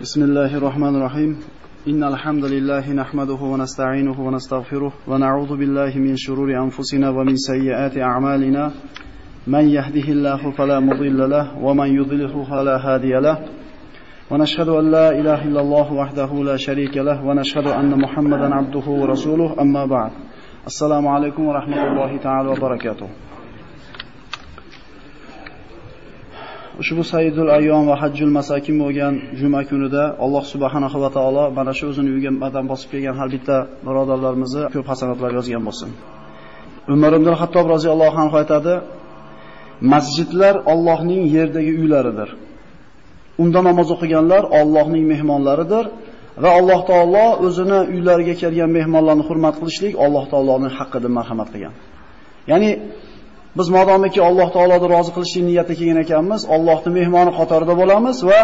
بسم الله الرحمن الرحيم. إن الحمد لله نحمده ونستعينه ونستغفره ونعوذ بالله من شرور أنفسنا ومن سيئات أعمالنا. من يهده الله فلا مضل له ومن يضلله فلا هادي له. ونشهد أن لا إله إلا الله وحده لا شريك له ونشهد أن محمدا عبده ورسوله. أما بعد السلام عليكم ورحمة الله تعالى وبركاته. Ushbu Sayyidul Ayyom va Hajjul Masakin bo'lgan juma kunida Alloh subhanahu va taolo mana shu o'zini uyiga badan bosib kelgan har bitta birodarlarimizni ko'p hasanatlar yozgan bo'lsin. Umar ibn Xattob roziyallohu anhu aytadi: Masjidlar Allohning yerdagi uylaridir. Unda namoz o'qiganlar Allohning mehmonlaridir va Alloh taolo o'zini uylariga kelgan mehmonlarni hurmat qilishlik Alloh taoloning haqqidir marhamat qilgan. Ya'ni Biz modomiki Alloh taoloni rozi qilishni niyatda kelgan ekanmiz, Allohning mehmoni qatorida bo'lamiz va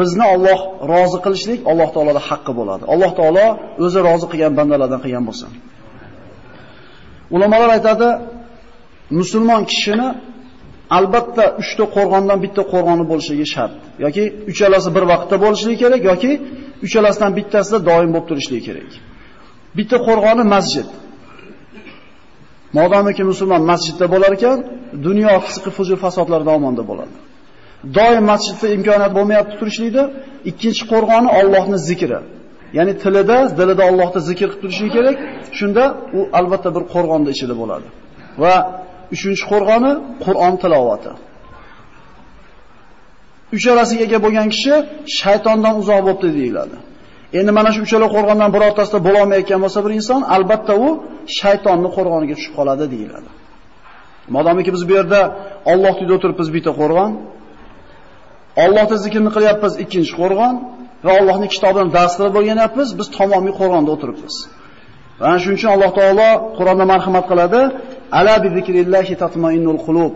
bizni Alloh rozi qilishlik Alloh taoloning haqqi bo'ladi. Alloh taolo o'zi rozi qilgan bandalardan qilgan bo'lsin. Ulamolar aytadi, musulmon kishini albatta 3 ta qo'rg'ondan bitta qo'rg'oni bo'lishiga shart. yoki uchalasi bir vaqtda bo'lishligi kerak yoki uchalasidan bittasida doim bo'lib turishligi kerak. Bitta qo'rg'oni masjid. Modomiki musulmon masjidda bo'lar ekan, dunyo fisqi fujur fasodlardan omonda bo'ladi. Doim masjidda imkoniyat bo'lmayapti turishlikda, ikkinchi qo'rg'oni Allohning zikri. Ya'ni tilida, dilida Allohni zikr qilib turishi kerak. Shunda u albatta bir qo'rg'onda ichida bo'ladi. Va uchinchi qo'rg'oni Qur'on tilovati. Uchalasiga ega bo'lgan kishi shaytondan uzoq bo'libdi deyiladi. Endi mana shu uchala qo'rg'ondan birortasida bo'la olmayotgan bo'lsa bir inson, albatta u shaytonning qo'rg'oniga tushib qoladi deyiladi. Modomiki biz bu yerda Alloh uyida o'tiribmiz bitta qo'rg'on, Allohni zikrni qilyapmiz ikkinchi qo'rg'on va Allohning kitobidan dars qilib o'rganyapmiz, biz tamomiy qo'rg'onda o'tiribmiz. Va shuning uchun Alloh taolo Qur'onda marhamat qiladi: "Ala bi zikrillahi tatma'innul qulub."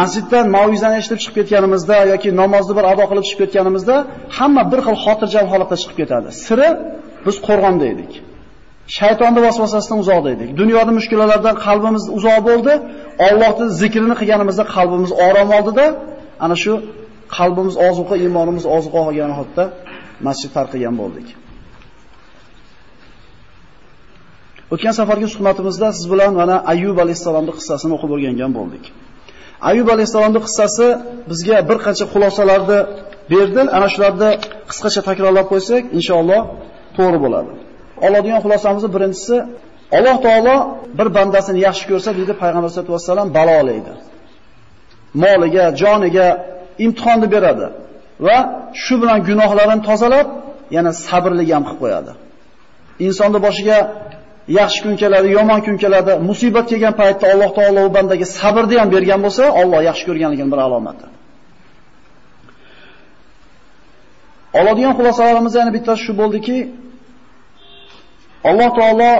Masjiddan mavizani eshitib chiqib ketganimizda yoki namozni bir ado qilib chiqib ketganimizda hamma bir xil xotirjam holatda chiqib ketadi. Siri biz qo'rg'onda edik. Shaytonning vasvasasidan uzoqda edik. Dunyoning mushkulalaridan qalbimiz uzoq bo'ldi. Allohning zikrini qilganimizda qalbimiz orom oldida, ana shu qalbimiz ozuqa, iymonimiz ozuqa olgan holda masjid tarqigan bo'ldik. O'tgan safargi suhbatimizda siz bilan mana Ayyub alayhisolamning qissasini o'qib o'rgangan bo'ldik. Ayub alayhisolamning qissasi bizga bir qancha xulosalarni berdi. Ana shularni qisqacha takrorlab qo'ysak, inshaalloh to'g'ri bo'ladi. Oladigan xulosamiz birinchisi Alloh taolo bir bandasini yaxshi ko'rsa, deydi payg'ambar sollallohu alayhi vasallam balolaydi. Moliga, joniga imtihonni beradi va shu bilan gunohlarini tozalab, yana sabrli ham qilib qo'yadi. Insonning boshiga yaxshi kun keladi, yomon kun keladi, musibat kelgan paytda Alloh taolo u bandaga sabrni ham bergan bo'lsa, Alloh yaxshi ko'rganligining bir alomati. Oladigan xulosalarimiz yana bittasi shu bo'ldiki, Alloh taolo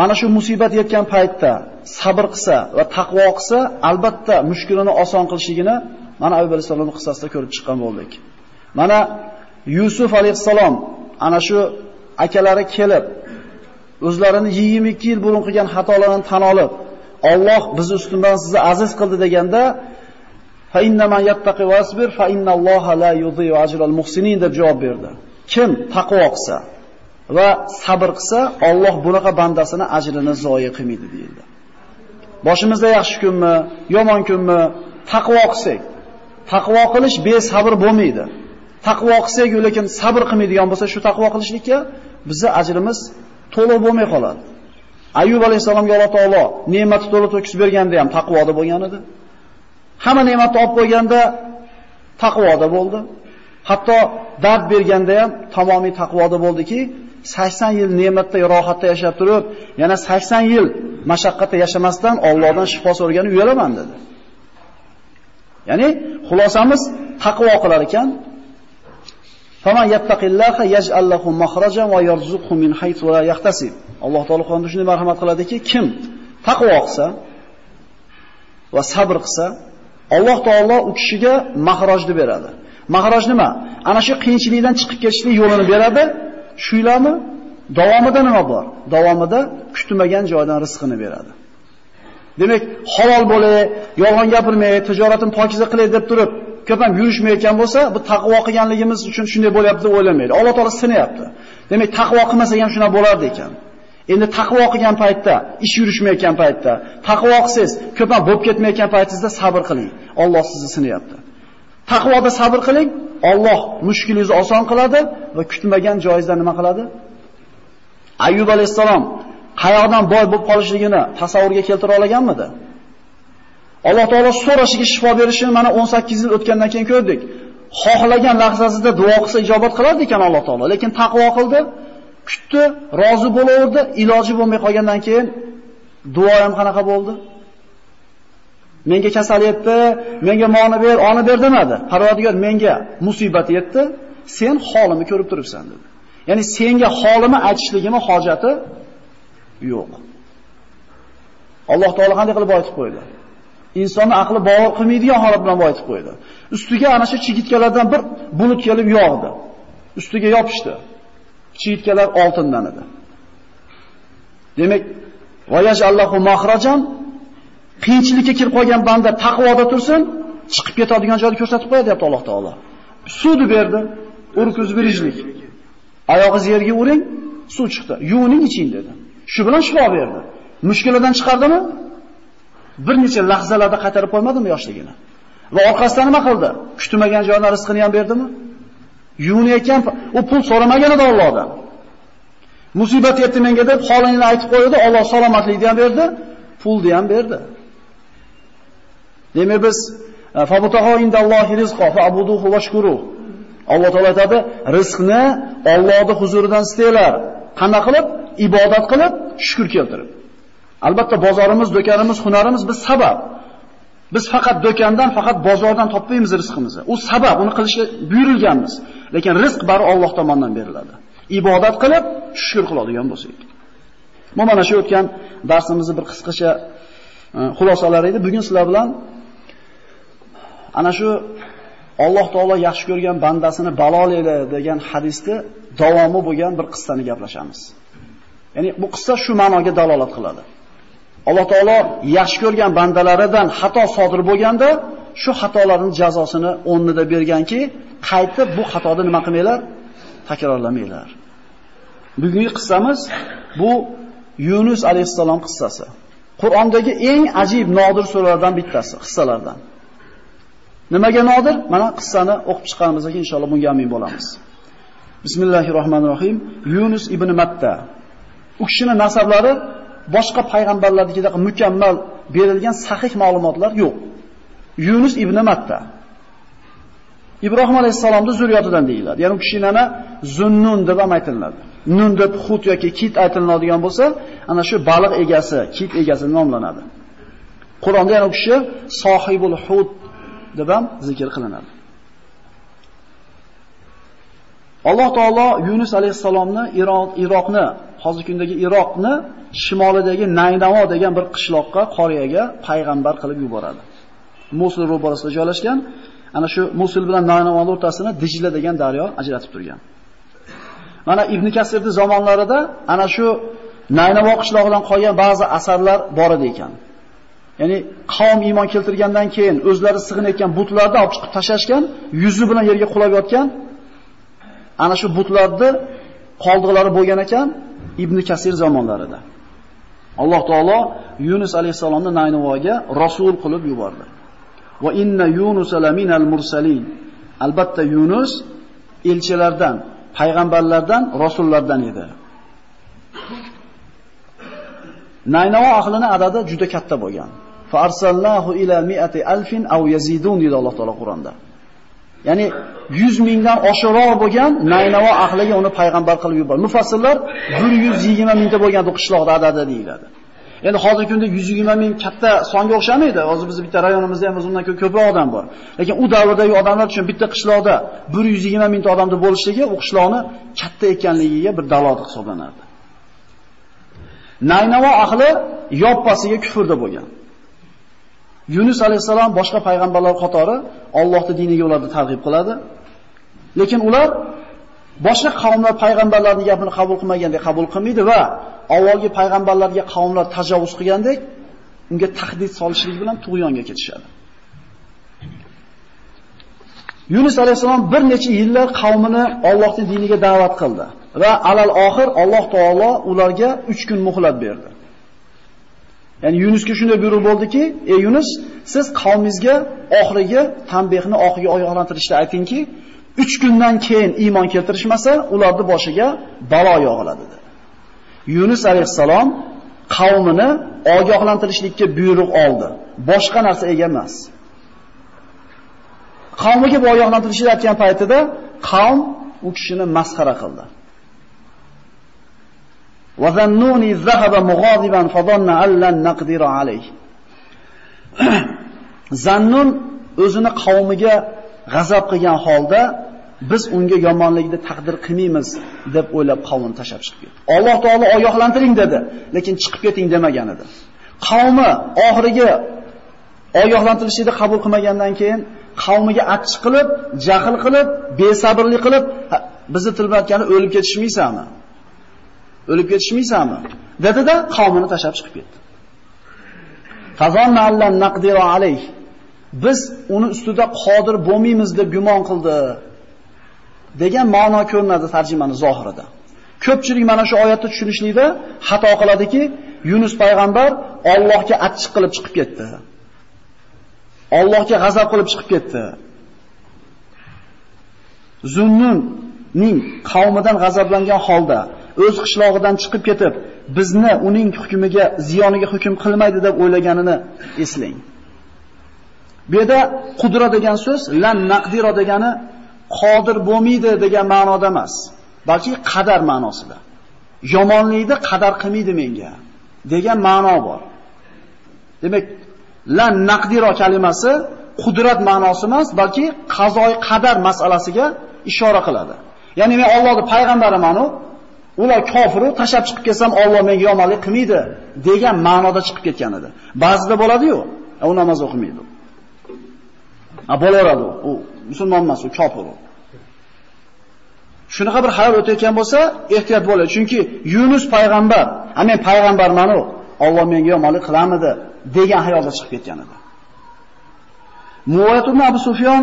mana shu musibat yetgan paytda sabr qilsa va taqvo qilsa, albatta mushkulini oson qilishligini mana Abu alayhisolamning qissasida ko'rib chiqqan bo'ldik. Mana Yusuf alayhissalom ana shu akalari kelib o'zlarini 22 yil burun qilgan xatolarini tan olib, Alloh bizni ustimdan sizni aziz qildi deganda fa innama yattaqi wasbir fa innalloha la yudhi'u ajral muhsinin deb javob berdi. Kim taqvo qilsa va sabr qilsa, Alloh bunaqa bandasini ajrini zoya qilmaydi deyildi. Boshimizda yaxshi kunmi, yomon kunmi, taqvo qilsak, taqvo qilish besabr bo'lmaydi. Taqvo qilsak, lekin sabr qilmaydigan bo'lsa, shu taqvo qilishlikka bizning ajrimiz to'liq bo'lmay qoladi. Ayyub alayhisalomga Alloh taolo ne'matni to'la to'kis berganda ham taqvoda bo'lgan edi. Hamma ne'matni olib qo'yganda taqvoda bo'ldi. Hatto dard berganda ham tamomiy taqvoda bo'ldiki, 80 yil ne'matda rohatda yashab turib, yana 80 yil mashaqqatda yashamasdan Allohdan shifo so'ragani uyalaman dedi. Ya'ni xulosamiz taqvo qilar ekan, Faman yattaqillaha yaj'al lahu makhrajan va yarzuqhu min haythu la yahtasib. Alloh taolo Qur'onda shunday marhamat qiladiki, kim taqvo qilsa va sabr qilsa, Alloh taolo u kishiga mahrojni beradi. Mahroj nima? Ana shu qiyinchilikdan chiqib ketishlik yo'lini beradi. Shuylarmi? Davomida nima bor? Davomida kutmagan joydan rizqini beradi. Demak, halol bo'lay, yolg'on gapirmay, tijoratim pokiza qilay deb turib, ko'p ham yurishmayotgan bo'lsa, bu taqvo qilganligimiz uchun shunday bo'lyapti deb o'ylamaydi. Alloh taolo sinayapti. Demak, taqvo qilmasak ham shuna bo'lardi ekan. Endi taqvo qilgan paytda, ish yurishmayotgan paytda, taqvo qilsangiz, ko'p ham bo'lib ketmayotgan paytingizda sabr qiling. Alloh sizni sinayapti. Taqvoda sabr qiling, Alloh mushkulingizni oson qiladi va kutmagan joyingizda nima qiladi? Ayyub alayhisalom qayoqdan boy bo'lib qolishligini tasavvurga keltira olganmidi? Alloh taolo so'rashiga shifo berishini mana 18 yil o'tgandan keyin ko'rdik. Xohlagan lahzasida duo qilsa ijobat qilardi ekan Alloh taolo, lekin taqvo qildi, kutdi, rozi bo'laverdi, iloji bo'lmay qolgandan keyin duo ham qanaqa bo'ldi? Menga kasal yetdi, menga moni ber, oni ber demadi. Parvardigor menga musibat yetdi, sen holimni ko'rib turibsan dedi. Ya'ni senga holimni aytishligimni hojati yo'q. Alloh taolo qanday qilib aytib qo'ydi? Insonni aqli bovar qilmaydigan holat bilan boyitib qo'ydi. Ustiga ana shu chigitkalardan bir bulut kelib yog'di. Ustiga yopishdi. Chigitkalar oltindan edi. Demak, voyaj Allohu mahrajan qiyinchilikka kirib qolgan banda taqvoda tursin, chiqib ketadigan joyni ko'rsatib qo'yadi, deyapti Alloh taolo. Suvni berdi, urkuz birijlik. Oyog'ingiz yerga uring, suv chiqdi. Yuvining iching dedi. Shu bilan shifo berdi. Mushkuladan chiqardimi? Bir necha lahzalarda qaytarib qo'ymadimi yoshligini? Va orqasidan nima qildi? Kutmagan joydan rizqini ham berdimi? Yuvinayotgan u pul so'ramagan edi Allohdan. Musibat yetdi menga deb holingni aytib qo'ydi, Alloh salomatlikni ham berdi, pulni ham berdi. Demak biz e, fabutaho indallohi rizqo fa abuduhu washkuru. Alloh taolo aytadi, rizqni Allohning huzuridan istanglar. Qanday qilib? Ibodat qilib, shukr keltirib. Albatta bozorimiz, do'konimiz, hunarimiz biz sabab. Biz faqat do'kondan, faqat bozordan topmaymiz rizqimizni. U sabab, uni qilishga buyurilganmiz. Lekin rizq bari Alloh tomonidan beriladi. Ibodat qilib, shukr qiladigan bo'lsak. Bu mana shu o'tgan darsimizni bir qisqacha e, xulosalari edi. Bugun sizlar bilan ana shu Alloh taolo yaxshi ko'rgan bandasini balolaydi degan hadisni davomi bo'lgan bir qissani gaplashamiz. Ya'ni bu qissa shu ma'noga dalolat qiladi. Alloh taolo yaxshi ko'rgan bandalaridan xato sodir bo'lganda shu xatolarning jazosini o'rnida berganki, qaytib bu xatoni nima qilmanglar? Takrorlamanglar. Bugungi qissamiz bu Yunus alayhisalom qissasi. Qur'ondagi eng ajib nodir suralardan bittasi, qissalardan. Nimaga nodir? Mana qissani o'qib chiqqanimizdan keyin inshaalloh bunga amin bo'lamiz. Bismillahirrohmanirrohim. Yunus ibn Matta. U kishining nasablari boshqa payg'ambarlardagidek mukammal berilgan sahih ma'lumotlar yo'q. Yunus ibn Matta. Ibrohim alayhisalomning zurriyatidan deyiladi. Ya'ni u kishining Zunnun deb ham aytiladi. Nun deb xut yoki kit aytiladigan bo'lsa, ana shu baliq egasi, kit egasi nomlanadi. Qur'onda yana u kishi sohibul Hud deb ham zikr qilinadi. Alloh taolo Yunus alayhisalomni Iroqni, hozirgi kundagi Iroqni shimolidagi Naynavo degan bir qishloqqa, qoriyaga payg'ambar qilib yuboradi. Musul ro'barasida joylashgan, ana shu Musul bilan Naynavo o'rtasini Dijla degan daryo ajratib turgan. Mana Ibn Kasirning zamonlarida ana shu Naynavo qishlog'idan qolgan ba'zi asarlar bor edi ekan. Ya'ni qavm iymon keltirgandan keyin o'zlari sig'inayotgan butlarni olib chiqib tashlashgan, yuzi bilan yerga qulab yotgan ana shu butlarni qoldiqlari bo'lgan ekan Ibn Kasir zamonlarida. Alloh taolo Yunus alayhisalomni Naynavoga rasul qilib yubordi. Va inna Yunus laminal mursalin. Albatta Yunus elchilardan, payg'ambarlardan, rasullardan edi. Naynavo ahlini adadi juda katta bo'lgan. Fa arsalnahu ila mi'ati alfin aw yazidun dedi Alloh taolo Qur'onda. Ya'ni 100 mingdan oshiqroq bo'lgan Naynavo ahliga uni payg'ambar qilib yubordi. Mufassirlar 120 mingta bo'lgan bu qishloqda adadi deyiladi. Endi hozirgi kunda 120 ming katta songa o'xshamaydi. Hozir bizning bitta rayonimizda ham undan ko'proq odam bor. Lekin u davrdagi odamlar uchun bitta qishloqda 120 mingta odamda bo'lishligi u qishloqni katta ekanligiga bir dalolat hisoblanadi. Naynavo ahli yoppasiga kufrda bo'lgan. Yunus alayhisalom boshqa payg'ambarlar qatori Allohning diniga ularni targ'ib qiladi. Lekin ular boshqa qavmlar payg'ambarlarning gapini qabul qilmagandek qabul qilmaydi va avvalgi payg'ambarlarga qavmlar tajovuz qilgandek unga tahdid solishlik bilan tug'yonga ketishadi. Yunus alayhisalom bir necha yillar qavmini Allohning diniga da'vat qildi va alal oxir Alloh taolo ularga 3 kun muhlat berdi. Ya'ni Yunusga shunday buyruq bo'ldiki, "Ey Yunus, siz qavmingizga oxirgi tanbehni oxirgi oyoqlantirishda aytingki, 3 kundan keyin iymon keltirishmasa, ularni boshiga balo yog'iladi" dedi. Yunus alayhisalom qavmini ogohlantirishlikka buyruq oldi. Boshqa narsa ega emas. Qavmiga bu ogohlantirishni aytgan paytida qavm u kishini masxara qildi. Va zannuni zahaba mughadiban fadanna allan naqdira alayh. Zannun o'zini qavmiga g'azab qilgan holda biz unga yomonlikni taqdir qilmaymiz deb o'ylab qavmni tashab chiqib ketdi. Alloh taolo ogohlantiring dedi, lekin chiqib keting demagan edi. Qavmi oxirgi ogohlantirishni qabul qilmagandan keyin qavmiga achchiq qilib, jahl qilib, besabrlik qilib, bizni tilbatgani o'lib ketishmaysanmi? O'lib ketishmaysanmi? dedi-da qavmini tashab chiqib ketdi. Fazonna allan naqdiro alayh. Biz uni ustida qodir bo'lmaymiz deb gumon qildi. degan ma'no ko'rinadi tarjimani zohirida. Ko'pchilik mana shu oyatni tushunishlikda xato qiladiki, Yunus payg'ambar Allohga achchiq qilib chiqib ketdi. Allohga g'azab qilib chiqib ketdi. Zunnunning qavmidan g'azablangan holda o'z qishlog'idan chiqib ketib, bizni uning hukmiga, ziyoniga hukm qilmaydi deb o'ylaganini eslang. Bu yerda qudra degan so'z lan naqdiro degani qodir bo'lmaydi degan ma'noda emas, balki qadar ma'nosida. Yomonlikni qadar qilmaydi menga degan ma'no bor. Demak, lan naqdiro kalimasi qudrat ma'nosi emas, balki qazoy qadar masalasiga ishora qiladi. Ya'ni men Allohning payg'ambariman-u, ular kofiru tashab chiqib kelsam Alloh menga yomonlik qilmaydi degan ma'noda chiqib ketgan edi. Ba'zida bo'ladi-yu, e, u namoz o'qimaydi. A bo'laveradi u. musulmon emas, u kofir u. Shunaqa bir hayol o'tayotgan bo'lsa, ehtiyot bo'ladi. chunki Yunus payg'ambar, "Ha men payg'ambarman u, Alloh menga yomonlik qilamidi?" degan hayolda chiqib ketgan edi. Muvayyat ibn Abu Sufyon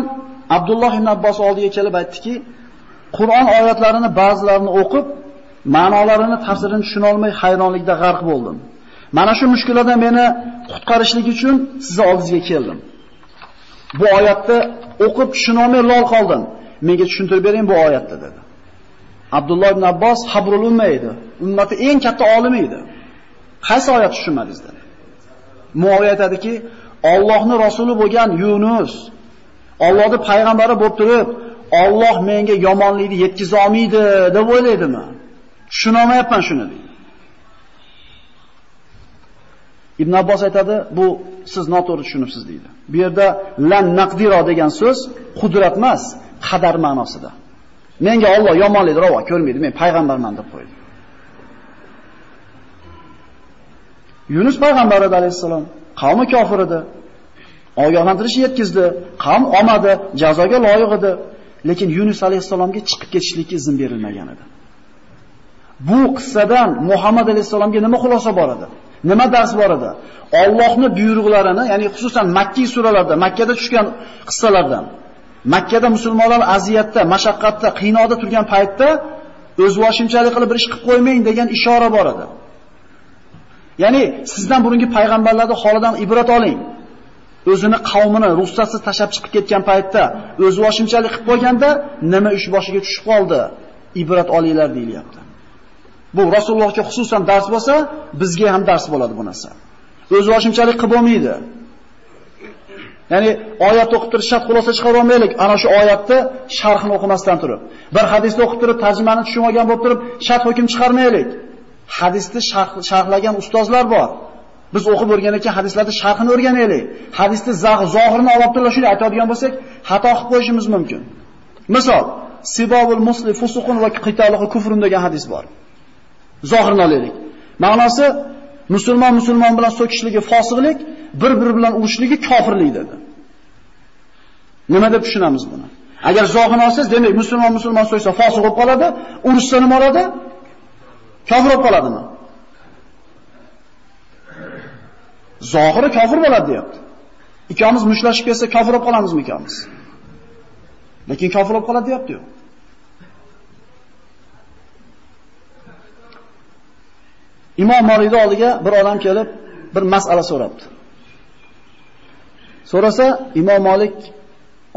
Abdulloh ibn Abbos oldiga kelib aytdiki, Qur'on oyatlarini ba'zilarini o'qib, ma'nolarini, tafsirini tushuna olmay hayronlikda g'arq bo'ldim. Mana shu mushkullardan meni qutqarishlik uchun sizni oldingizga keldim. Bu oyatni o'qib tushunolmay lol qoldim. Menga tushuntirib bering bu oyatni dedi. Abdulloh ibn Abbos habrul umma edi. Ummati eng katta olimi edi. Qaysi oyat tushunmadingiz dedi. Muoviya aytadiki, Allohning rasuli bo'lgan Yunus Allohning payg'ambari bo'lib turib, Alloh menga yomonlikni yetkiza olmaydi deb o'ylaydimi? Tushunolmayapman shuni dedi. Ibn Abbos aytadi, bu siz noto'g'ri tushunibsiz deydi. Bu yerda lan naqdiro degan so'z qudrat emas, qadar ma'nosida. Menga Alloh yomonlikni ravo ko'rmaydi, men payg'ambarman deb qo'ydi. Yunus payg'ambar alayhisalom qavmi kofir edi. Ogohlantirish yetkizdi, qavm olmadi, jazoga loyiq edi. Lekin Yunus alayhisalomga chiqib ketishlikka izn berilmagan edi. Bu qissadan Muhammad alayhisalomga nima xulosa bor edi? Nima dars bor edi? Allohning buyruqlarini, ya'ni xususan Makki suralarda, Makkada tushgan qissalardan, Makkada musulmonlar aziyatda, mashaqqatda, qiynoqda turgan paytda o'z voshimchalik qilib bir ish qilib qo'ymang degan ishora bor edi. Ya'ni sizdan burungi payg'ambarlarning holidan ibrat oling. O'zini qavmini ruxsatsiz tashab chiqib ketgan paytda o'z voshimchalik qilib qo'yganda nima ish boshiga tushib qoldi? Ibrat olinglar deyilyapti. Bu Rasulullohga xususan dars bo'lsa, bizga ham dars bo'ladi bu narsa. O'z boshimchalik qilib bo'lmaydi. Ya'ni oyat o'qib turib shart xulosa chiqara olmaylik. Ana shu oyatni sharhini o'qimasdan turib, bir hadisni o'qib turib tarjimani tushunmagan bo'lib turib, shart hukm chiqarmaylik. Hadisni sharhlagan ustozlar bor. Biz o'qib o'rgangan ekan hadislarni sharhini o'rganaylik. Hadisni zohirini olib turib shuni aytadigan bo'lsak, xato qilib qo'yishimiz mumkin. Misol, Sibobul musli fusuqun va qitaluhu kufrun degan hadis bor. Zohirini olaylik. Ma'nosi musulmon musulmon bilan so'kishligi fosiqlik, bir-biri bilan urushligi kofirlik dedi. Nima deb tushunamiz buni? Agar zohirini olsangiz, demak musulmon musulmon so'ysa fosiq bo'lib qoladi, urushsa nima bo'ladi? Kofir bo'lib qoladimi? Zohiri kofir bo'ladi deyapti. Ikkomiz mushlashib kelsa kofir bo'lib qolamizmi ikkomiz? Lekin kofir bo'lib qoladi deyapti-yu. Imom Malikning oldiga bir odam kelib, bir masala so'rabdi. So'rasa, Imom Malik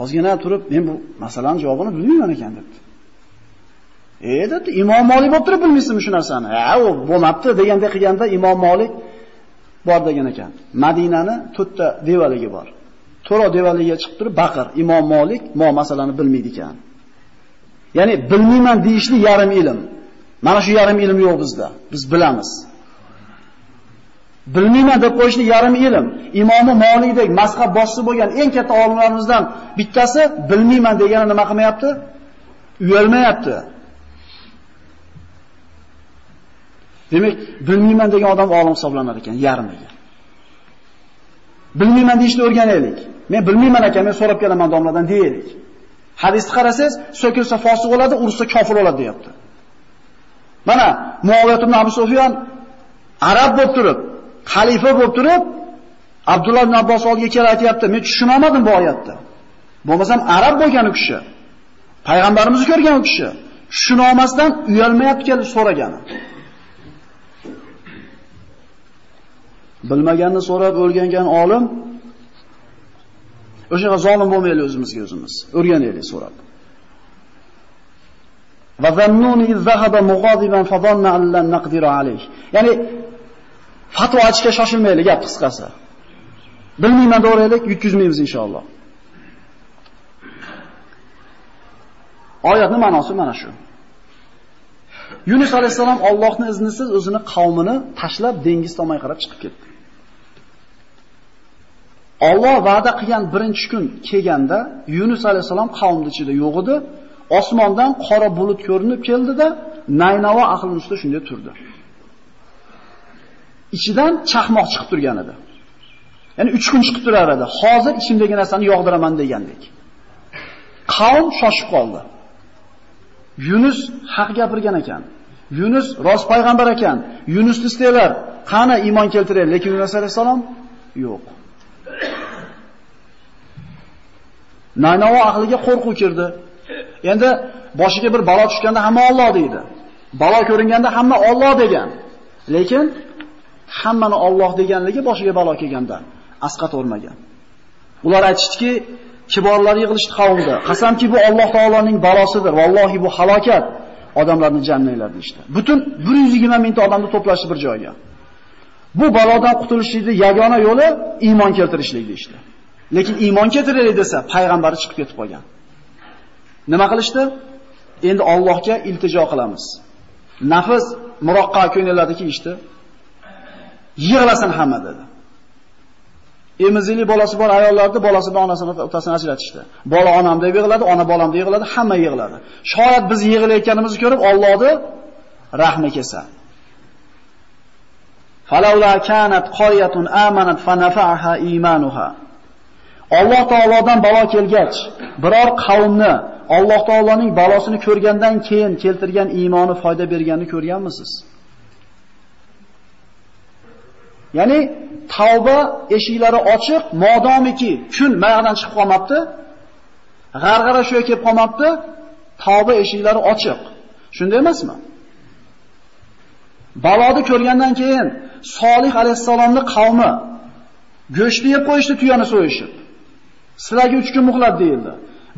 ozgina turib, men bu masalaning javobini bilmayman ekan debdi. E debdi, Imom Malik bo'lib turib bilmaysizmi shu narsani? Ha, u bo'lmabdi deganday qilganda Imom Malik bor degan ekan. Madinani to'rtta devaligi bor. To'ro devaligiga chiqib turib baqir, Imom Molik mo masalani bilmaydi ekan. Ya'ni bilmayman deyishli yarim ilm. Mana shu yarim ilm yo'q bizda. Biz bilamiz. Bilmayman deb qo'yishni yarim ilm. Imomi Molikdek mazhab boshchisi bo'lgan eng katta olimlarimizdan bittasi bilmayman degani nima qilmayapti? Uyalmayapti. Demak, bilmayman degan odam olim hisoblanar ekan, yarmiga. Bilmayman deyishni o'rganaylik. Men bilmayman ekan, men so'rab kelaman domladan deylik. Hadisni qarasangiz, so'kilsa fosiq bo'ladi, ursa kofir bo'ladi deyapti. Mana Muaviyat ibn Abu Sufyan arab bo'lib turib, xalifa bo'lib turib, Abdulloh ibn Abbos oldiga kelib aytayapti, men tushunmadim bu oyatni. Bo'lmasam arab bo'lgan u kishi. Payg'ambarimizni ko'rgan u kishi. Tushuna olmasdan uyalmayapti kelib so'ragani. Bilmaganni so'rab o'rgangan olim o'shaga zolim bo'lmaylik o'zimizga o'zimiz. O'rganaylik so'rab. Va zannuni iz zahaba mughadiban fadhanna an lan naqdiru alayh. Ya'ni fatvo aytishga shoshilmaylik, gap qisqasi. Bilmayman to'g'rilik, yutkizmaymiz inshaalloh. Oyatning ma'nosi mana shu. Yunus alayhisalom Allohning iznisiz o'zini qavmini tashlab dengiz tomonga qarab chiqib ketdi. Alloh va'da qilgan birinchi kun kelganda Yunus alayhisalom qavmning ichida yo'q edi. Osmondan qora bulut ko'rinib keldida Naynavo ahli ustida shunday turdi. Ichidan chaqmoq chiqib turgan edi. Ya'ni 3 kun chiqib turar edi. Hozir ichimdagi narsani yog'diraman degandek. Qavm shoshib qoldi. Yunus haq gapirgan ekan. Yunus rost payg'ambar ekan. Yunusni istaylar, qani iymon keltiraylik, lekin Yunus alayhisalom yo'q. Naynavo ahliga qo'rquv kirdi. Endi boshiga bir balo tushganda hamma Alloh deydi. Balo ko'ringanda hamma Alloh degan. Lekin hammani Alloh deganligi boshiga balo kelganda asqat o'rmagan. Ular aytishdiki, kiborlar yig'ilishdi qavmda. Qasamki bu Alloh taoloning balosidir. Vallohi bu halokat. Odamlarni jannatlar işte. Butun 120 mingta odamni to'plashdi bir joyga. Bu balodan qutulishning yagona yo'li iymon keltirishlik deydi. Lekin iymon keltiraylik desa, payg'ambari chiqib ketib qolgan. Nima qilishdi? Endi Allohga iltijo qilamiz. Nafs muroqqa ko'ngillarni Işte. Yig'lasin hamma dedi. Emizikli bolasi bor ayollarni bolasi bilan onasini otasini ajratishdi. Bola onam deb yig'ladi, ona bolam deb yig'ladi, hamma yig'ladi. Shoyat biz yig'layotganimizni ko'rib Allohni rahmi kelsa. Falaula kanat qaryatun amanat fanafa'aha imanuha. Alloh taolodan balo kelgach, biror qavmni Alloh taoloning balosini ko'rgandan keyin keltirgan iymoni foyda berganini ko'rganmisiz? Ya'ni tavba eshiklari ochiq, modomiki kun mayog'dan chiqib qolmabdi, g'arg'ara shu kelib qolmabdi, tavba eshiklari ochiq. Shunday emasmi? Baloni ko'rgandan keyin Solih alayhisalomning qavmi go'shtni yeb qo'yishdi tuyani so'yishib. Sizlarga 3 kun muhlat deyildi.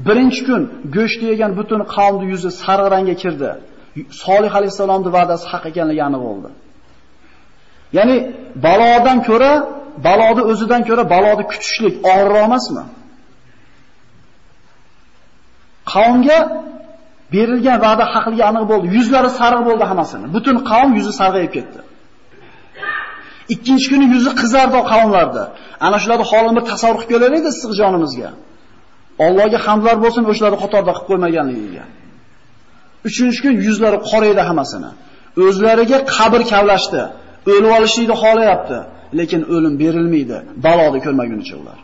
Birinchi kun go'shtni yegan butun qavmning yuzi sariq rangga kirdi. Solih alayhisalomning va'dasi haq ekanligi aniq bo'ldi. Ya'ni balodan ko'ra, baloni o'zidan ko'ra baloni kutishlik og'irroq emasmi? Qavmga berilgan va'da haqligi aniq bo'ldi. Yuzlari sariq bo'ldi hammasini. Butun qavm yuzi sarg'ayib ketdi. Ikkinchi kuni yuzi qizardi qavmlarda. Ana shularni holini bir tasavvur qilib ko'raylik issiq jonimizga. Allohga hamdlar bo'lsin o'shalarni qatorda qilib qo'ymaganligiga. Uchinchi kun yuzlari qoraydi hammasini. O'zlariga qabr kavlashdi. o'lib olishni xohlayapti, lekin o'lim berilmaydi, baloni ko'rmagunicha ular.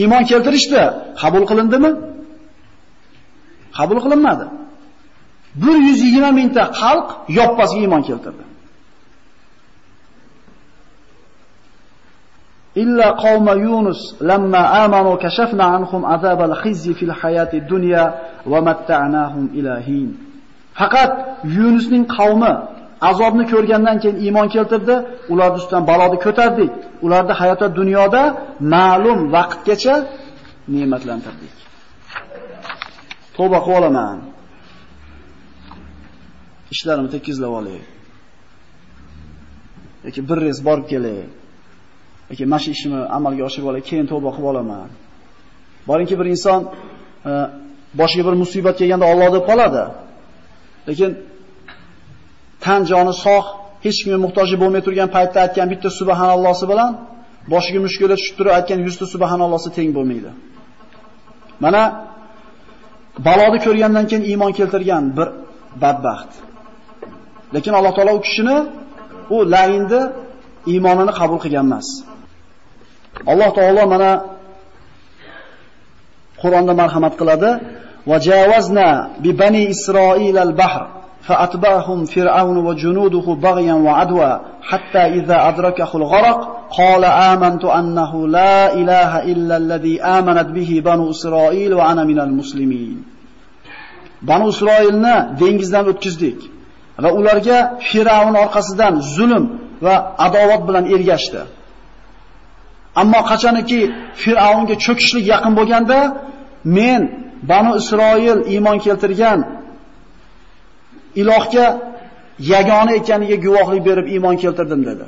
Iymon keltirishdi, qabul qilindimi? Qabul qilinmadi. 120 mingta xalq yoppasiga iymon keltirdi. illa qavma yunus lamma amanu kashafna anhum azabal khizyi fil hayati dunya wa matta'nahum ilahin faqat yunusning qavmi azobni ko'rgandan keyin iymon keltirdi, ularni ustidan baloni ko'tardik. Ularni hayotda dunyoda ma'lum vaqtgacha ne'matlantirdik. Tavba qilib olaman. Ishlarimni tekizlab olay. yoki bir rez borib kelay. yoki mana shu ishimni amalga oshirib olay, keyin tavba qilib olaman. Boringki bir inson e, boshiga bir musibat kelganda Alloh deb qoladi. Lekin tan joni sog', hech kimga muhtoji bo'lmay turgan paytda aytgan bitta subhanallohsi bilan boshiga mushkula tushib turib aytgan 100 ta subhanallohsi teng bo'lmaydi. Mana baloni ko'rgandan keyin iymon keltirgan bir badbaxt. Lekin Alloh taolo u kishini u lainni iymonini qabul qilgan emas. Alloh taolo mana Qur'onda marhamat qiladi: "Va javazna bi bani Isroil al-bahr فأتبعهم فرعون وجنوده بغيا وعدوا حتى إذا أدركه الغرق قال آمنت أنه لا إله إلا الذي آمنت به بنو إسرائيل وأنا من المسلمين Banu Isroilni dengizdan o'tkizdik va ularga Firavun orqasidan zulm va adovat bilan ergashdi. Ammo qachoniki Firavunga cho'kishlik yaqin bo'lganda, men Banu Isroil iymon keltirgan ilohga yagona ekaniga guvohlik berib iymon keltirdim dedi.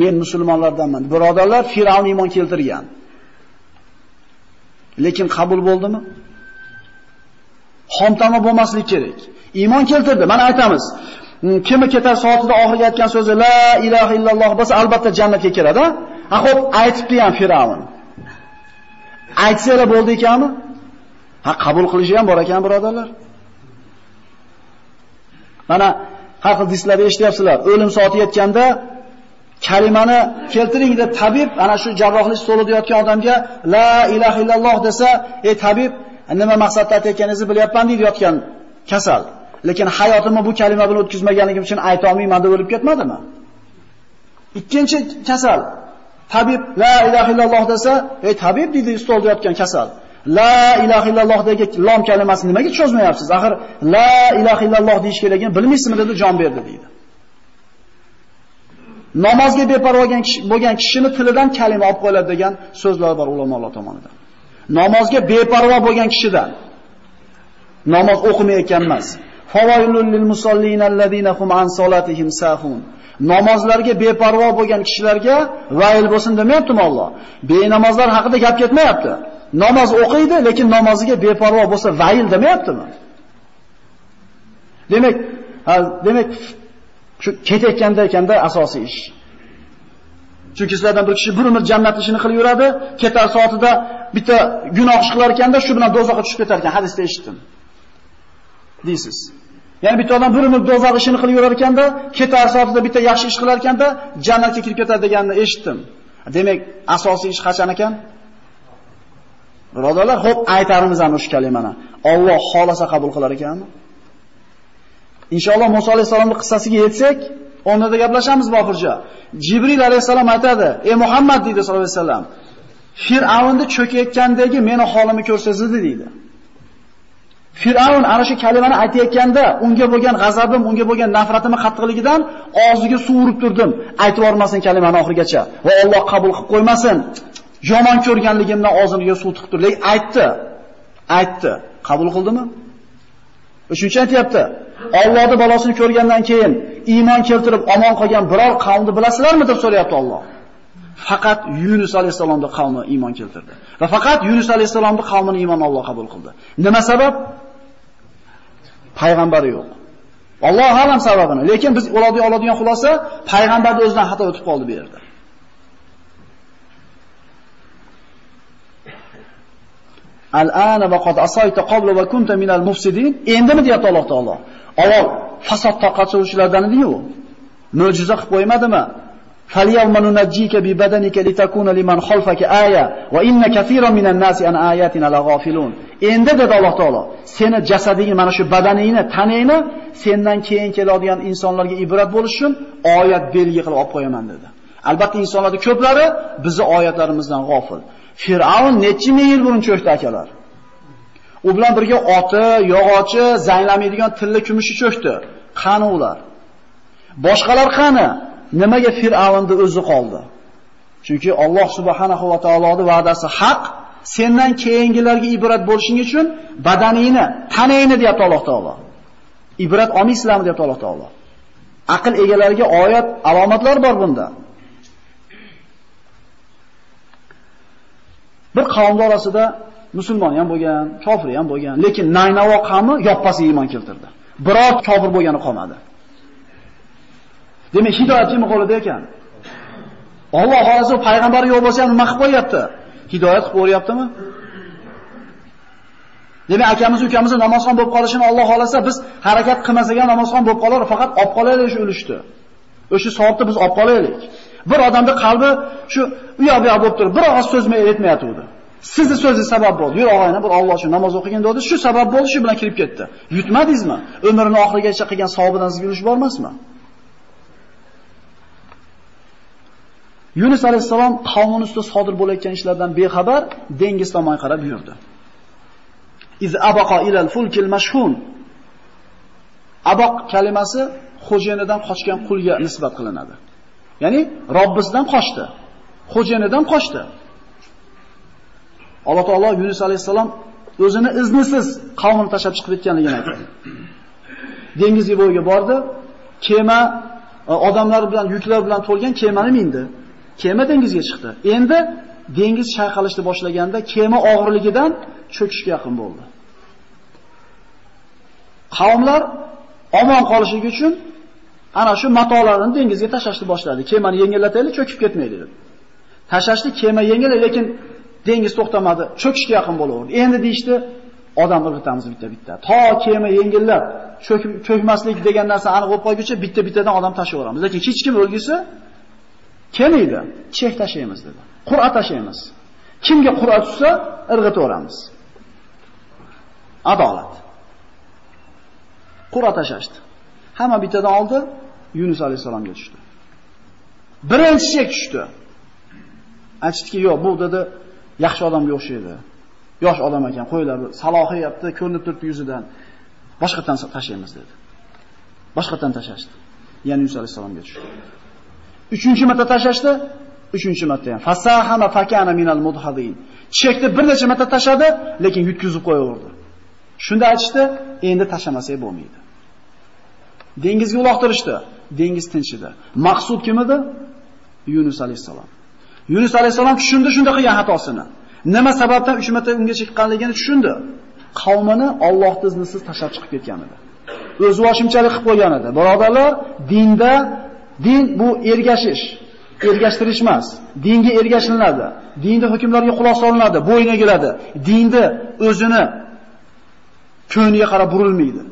Men musulmonlardanman. Birodarlar, Firavun iymon keltirgan. Lekin qabul bo'ldimi? Xomtama bo'lmaslik kerak. Iymon keltirdi. Mana aytamiz. Hmm, kimi ketar soatida oxirgi aytgan so'zi la ilaha illalloh bo'lsa, albatta jannatga kiradi. Ha, xo'p, aytibdi ham Firavun. Aytsa bo'ldi ekanmi? Ha, qabul qilishi ham bor ekan, birodarlar. Mana har xil dislarda eshityapsizlar. O'lim soati yetganda kalimani keltiring deb tabib ana shu jarrohlik stolida yotgan odamga la ilaha illalloh desa, "Ey tabib, nima maqsadda aytayotganingizni bilyapman" deydi yotgan kasal. Lekin hayotimni bu kalima bilan o'tkazmaganligim uchun ayta olmayman deb o'lib ketmadimi? Ikkinchi kasal tabib la ilaha illalloh desa, "Ey tabib" deydi stolda yotgan kasal. La ilaha illallohdagi lom kalimasini nimaga cho'zmayapsiz? Axir la ilaha illalloh deyish kerakligini bilmaysizmi dedi, jon berdi deydi. Namozga beparvo bo'lgan kishini tilidan kalima olib qo'yiladi degan so'zlar bor ulamolar tomonidan. Namozga beparvo bo'lgan kishidan namoz o'qimayotgan emas. Fawailul lil musallin allazina hum an solatihim sahun. Namozlarga beparvo bo'lgan kishilarga vayl bo'lsin demayaptimi Alloh? Benamozlar haqida gap ketmayapti. Namoz o'qiydi, lekin namoziga beparvo bo'lsa vayl demayaptimi? Demak, demak shu ketayotganda ekanda asosiy ish. Chunki sizlardan bir kishi bir umr jannat ishini qilib yuradi, ketar soatida bitta gunoh ish qilar ekanda, shu bilan dozoqqa tushib ketar ekan, hadisda eshitdim. Deysiz. Ya'ni bitta odam bir umr dozoq ishini qilib yurar ekanda, ketar soatida bitta yaxshi ish qilar ekanda, jannatga kirib ketadi deganini eshitdim. Demak, asosiy ish qachon ekan? Birodarlar, xo'p, aytarimiz ana shu kalimani. Alloh xolasa qabul qilar ekanmi? Inshaalloh Musa alayhisolamning qissasiga yetsak, onda gaplashamiz oxircha. Jibril alayhisalom aytadi: "Ey Muhammad" deydi sollallohu alayhi vasallam. Fir'avnni cho'kayotgandagi meni holimni ko'rsatdi deydi. Fir'avn ana shu kalimani aytayotganda, unga bo'lgan g'azabim, unga bo'lgan nafratim qattiqligidan og'ziga suv urib turdim. Aytib yormasin kalimani oxirigacha va Alloh qabul qilib qo'ymasin. Yomon ko'rganligimdan og'zimga suv tiqib turdi. Aytdi. Aytdi. Qabul qildimi? Shuncha aytyapti. Allohning balosini ko'rgandan keyin iymon keltirib omon qolgan biror qavmni bilasizlarmi deb so'rayapti Alloh. Faqat Yunus alayhisolamning qavmi iymon keltirdi. Va faqat Yunus alayhisolamning qavmini iymon Alloh qabul qildi. Nima sabab? Payg'ambari yo'q. Alloh alam sababini. Lekin biz oladigan xulosa payg'ambarning o'zidan xato o'tib qoldi bu yerda. Al-ana va qad asayta qabla va kunta minal mufsidin. Endimi deyapti Alloh taolo. Avval fasod tarqatuvchilardan edi-yu. Mo'jiza qilib qo'ymadimi? فَلْيَوْمَ نُنَجِّيكَ بِبَدَنِكَ لِتَكُونَ لِمَنْ خَلْفَكَ آيَةً وَإِنَّ كَثِيرًا مِنَ النَّاسِ عَنْ آيَاتِنَا لَغَافِلُونَ Endi dedi Alloh taolo, seni jasadingni, mana shu badaningni, taningni sendan keyin keladigan insonlarga ibrat bo'lish uchun oyat belgi qilib olib qo'yaman dedi. Albatta insonlarning ko'plari bizning oyatlarimizdan g'ofil. Fir'avn necha ming yil burun cho'kdi akalar. U bilan birga oti, yog'ochi, zanglamaydigan tilla kumushi cho'kdi. Qani ular? Boshqalar qani? Nimaga Fir'avnning o'zi qoldi? Chunki Alloh subhanahu va taoloning va'dasi haq. Sendan keyingilarga ibrat bo'lishing uchun badaningni, tanangni deyapti Alloh taolo. Ibrat olmaysizlarmi deyapti Alloh taolo. Aql egalariga oyat, alomatlar bor bunda. Bir qavm orasida musulmon ham bo'lgan, kofir ham bo'lgan, lekin Naynavo qavmi yoppasi iymon keltirdi. Biroq kofir bo'lgani qolmadi. Demak, hidoyat kim qo'lida ekan? Alloh xohlasa payg'ambar yo'q bo'lsa ham nima qilib qo'yapti? Hidoyat qilib qo'yaptimi? Demak, akamiz ukamiz namozxon bo'lib qolishini Alloh xolasa biz harakat qilmasak ham namozxon bo'lib qolar, faqat olib qolaylik shu ulushni. O'sha soatda biz olib qolaylik. Bir odamning qalbi shu u yoq bu yoq bo'lib turib, bir og'iz so'z aytmayotgandi. Sizni so'zingiz sabab bo'ldi. Yur og'ayni bir Alloh uchun namoz o'qigan dedi, shu sabab bo'ldi, shu bilan kirib ketdi. Yutmadingizmi? Umrining oxirigacha qilgan savobidan sizga ulush bormasmi? Yunus alayhisalom qavmining ustida sodir bo'layotgan ishlardan bexabar dengiz tomon qarab yurdi. Iz abaqa ilal fulkil mashhun. Abaq kalimasi xo'jayinidan qochgan qulga nisbat qilinadi. Ya'ni Robbisidan qochdi. Xo'jayinidan qochdi. Alloh taolo Yunus alayhisalom o'zini iznisiz qavmini tashab chiqib ketganligini aytdi. Dengiz bo'yiga bordi. Kema e, odamlar bilan, yuklar bilan to'lgan kemani mindi. Kema dengizga chiqdi. Endi dengiz chayqalishni boshlaganda kema og'irligidan cho'kishga yaqin bo'ldi. Qavmlar omon qolishi uchun ana shu matolarini dengizga tashlashni boshladi. Kemani yengillataylik, cho'kib ketmaydi dedi. Tashlashdi, kema yengil, lekin dengiz to'xtamadi, cho'kishga yaqin bo'laverdi. Endi deyshti, odam irg'itamiz bitta-bitta. To kema yengillab, cho'kib cho'kmaslik degan narsa aniq bo'lib qolguncha bitta-bittadan odam tashlayveramiz. Lekin hech kim o'lgisi kelmaydi. Chek tashlaymiz dedi. Qur'a tashlaymiz. Kimga qur'a tushsa, irg'itaveramiz. Adolat. Qur'a tashashdi. Hamma bittadan oldi, Yunus alayhisalomga tushdi. Birinchi chek tushdi. Aytishdiki, yo'q, bu dedi yaxshi odamga o'xshaydi. Yosh odam ekan, qo'ylar salohiyatni ko'rinib turibdi yuzidan. Boshqatdan tashlaymiz dedi. Boshqatdan tashlashdi. Ya'ni Yunus alayhisalomga tushdi. Uchinchi marta tashlashdi, uchinchi marta ham fasahama fakana minal mudhadin. Chekni bir necha marta tashadi, lekin yutkizib qo'yaverdi. Shunda aytishdi, endi tashamasak bo'lmaydi. Dengizga uloqtirishdi. Dengiz tinchida. Maqsud kim edi? Yunus alayhisalom. Yunus alayhisalom tushundi shunda qilgan xatosini. Nima sababdan 3 marta unga chiqqanligini tushundi. Qavmini Alloh iznisiz tashab chiqib ketgan edi. O'z voshimchalik qilib qo'ygan edi. Birodarlar, dinda din bu ergashish, ergashtirish emas. Dinga ergashiladi. Dinda hukmlarga quloq solinadi, bo'yin egiladi. Dinda o'zini ko'niga qarab burilmaydi.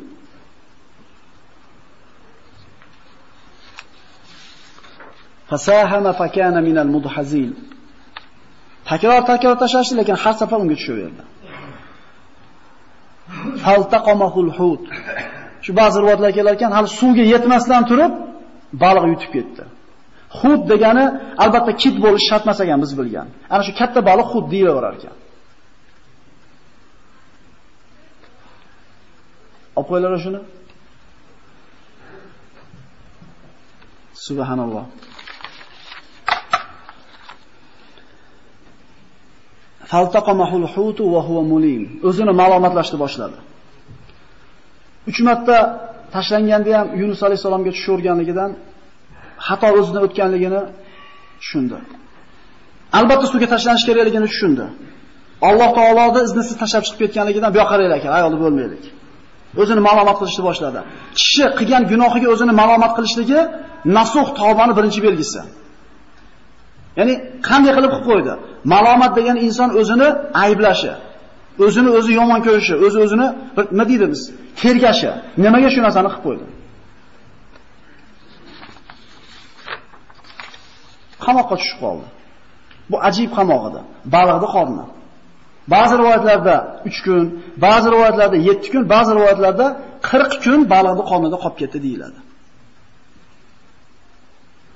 Fasahama fakana minal mudhazil. Takror takror tashlashdi, lekin har safar unga tushaverdi. Faltaqamahul hut. Shu ba'zi rivoyatlar kelar ekan, hali suvga yetmasdan turib baliq yutib ketdi. Hut degani albatta kit bo'lish shart emas ekan biz bilgan. Ana shu katta baliq hut deyaverar ekan. Olib qo'ylar shuni. Subhanalloh. Faltaqamahul hutu va huwa mulim. O'zini malomatlashni boshladi. 3 marta tashlanganda ham Yunus alayhisalomga tushaverganligidan xato o'zidan o'tganligini tushundi. Albatta suvga tashlanish kerakligini tushundi. Alloh taoloning iznisiz tashlab chiqib ketganligidan bu yoqqa qaraylik, ayolni bo'lmaylik. O'zini ma'lumot qilishni boshladi. Kishi qilgan gunohiga o'zini ma'lumot qilishligi nasuh tavbani birinchi belgisi. Ya'ni qanday qilib qilib qo'ydi? Malomat degan inson o'zini ayblashi, o'zini o'zi yomon ko'rishi, o'zi o'zini nima deymiz? Tergashi. Nimaga shu narsani qilib qo'ydi? Qamoqqa tushib qoldi. Bu ajib qamoq edi. Baliqni qorni. Ba'zi rivoyatlarda 3 kun, ba'zi rivoyatlarda 7 kun, ba'zi rivoyatlarda 40 kun baliqni qornida qolib ketdi deyiladi.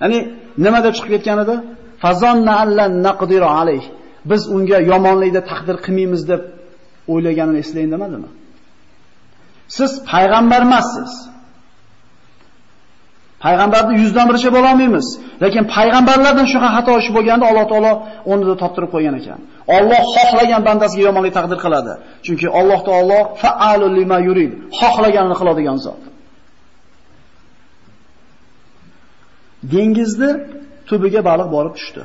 Ya'ni nima deb chiqib ketgan edi? Fazonna allan naqdiru alayh. Biz unga yomonlikda taqdir qilmaymiz deb o'ylaganini eslang demadimi? Siz payg'ambar emassiz. Payg'ambarni yuzdan biricha bo'la olmaymiz. Lekin payg'ambarlardan shunaqa xato ish bo'lganda Alloh taolo o'rnida toptirib qo'ygan ekan. Alloh xohlagan bandasiga yomonlik taqdir qiladi. Chunki Alloh taolo fa'alul lima yurid, xohlaganini qiladigan zot. Dengizni tubiga baliq borib tushdi.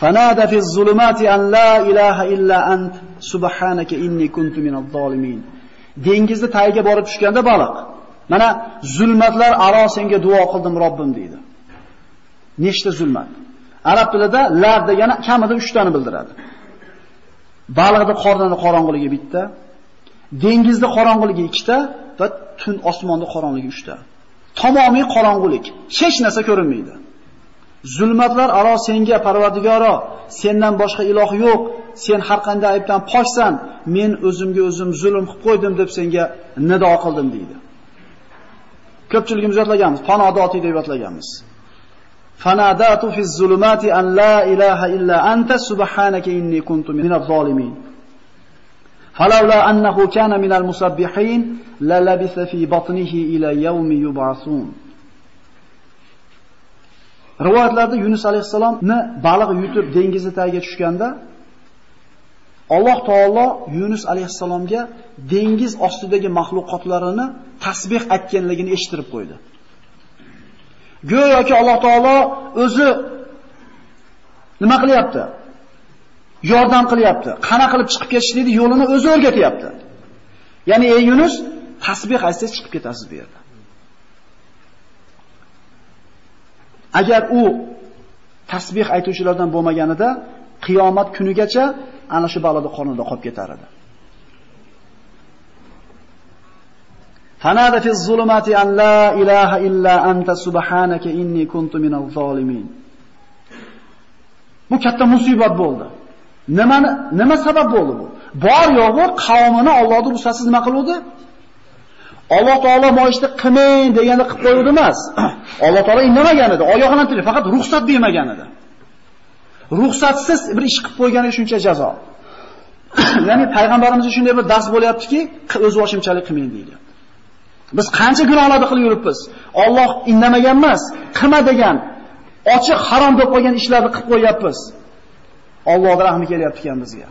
Fanada fi zulumati an la ilaha illa ant subhanaka inni kuntu minadh zolimin. Dengizni tagiga borib tushganda baliq Mana zulmatlar aro senga duo qildim Robbim deydi. Nechta zulmat? Arab tilida lar degani kamida 3 tani bildiradi. Baliqni qornini qorong'iligi bitta, dengizni qorong'iligi ikkita va tun osmonni qorong'iligi uchta. Tamomiy qorong'ulik, hech narsa ko'rinmaydi. Zulmatlar aro senga Parvardigoro, sendan boshqa iloh yo'q, sen har qanday aybdan poksan, men o'zimga o'zim zulm qilib qo'ydim deb senga nido qildim deydi. Ko'pchiligimiz yodlaganmiz, fanodoti deb yodlaganmiz. Fanadatu fi zulumati an la ilaha illa anta subhanaka inni kuntu minaz zolimin. Falawla annahu kana minal musabbihin la labisa fi batnihi ila yawmi yub'asun. Rivoyatlarda Yunus alayhisalomni baliq yutib dengiz tagiga tushganda Alloh taolo Yunus alayhisalomga dengiz ostidagi mahluqotlarini tasbih aytganligini eshittirib qo'ydi. Go'yoki Alloh taolo o'zi nima qilyapti? Yordam qilyapti. Qana qilib chiqib ketishlikni yo'lini o'zi o'rgatyapti. Ya'ni ey Yunus, tasbih aytsangiz chiqib ketasiz bu yerda. Agar u tasbih aytuvchilardan bo'lmaganida qiyomat kunigacha ana shu balada qornida qolib ketar edi. Fanada fi zulumati an la ilaha illa anta subhanaka inni kuntu minaz zolimin. Bu katta musibat bo'ldi. Nimani nima sabab bo'ldi bu? Bor yo'g'i qavmini Allohning ruxsatisiz nima qiluvdi? Alloh taolo moyishni qilmang deganda qilib qo'yuvdi emas. Alloh taolo indamagan edi, oyog'idan faqat ruxsat bermagan edi. Ruxsatsiz bir ish qilib qo'yganiga shuncha jazo. Ya'ni payg'ambarimiz shunday bir dars bo'lyaptiki, o'z boshimchalik qilmang deydi. Biz qancha gunohlarni qilib yuribmiz. Alloh indamagan emas, qilma degan, ochiq harom deb qo'ygan ishlarni qilib qo'yapmiz. Allohning rahmi kelyapti ekan bizga.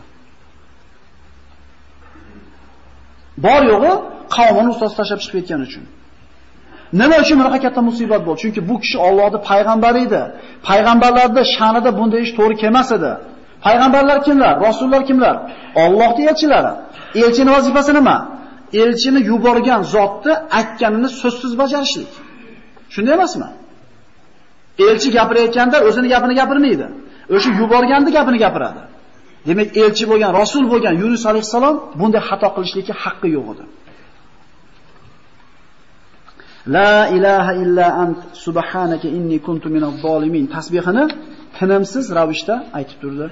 Bor yo'g'i qavmini ustoz tashlab chiqib ketgan uchun. Nima uchun bunaqa katta musibat bo'ldi? Chunki bu kishi Allohning payg'ambari edi. Payg'ambarlarda sha'nida bunday ish to'g'ri kelmas edi. Payg'ambarlar kimlar? Rasullar kimlar? Allohning elchilari. Elchining vazifasi nima? Elchini yuborgan zotni aytganini so'zsiz bajarishlik. Shunday emasmi? Elchi gapirayotganda o'zini gapini gapirmaydi. O'sha yuborganda gapini gapiradi. Demak, elchi bo'lgan, rasul bo'lgan Yunus alayhisalom bunday xato qilishlikka haqqi yo'q edi. La ilaha illa ant subhanaka inni kuntu minaz zolimin tasbihini tinimsiz ravishda aytib turdi.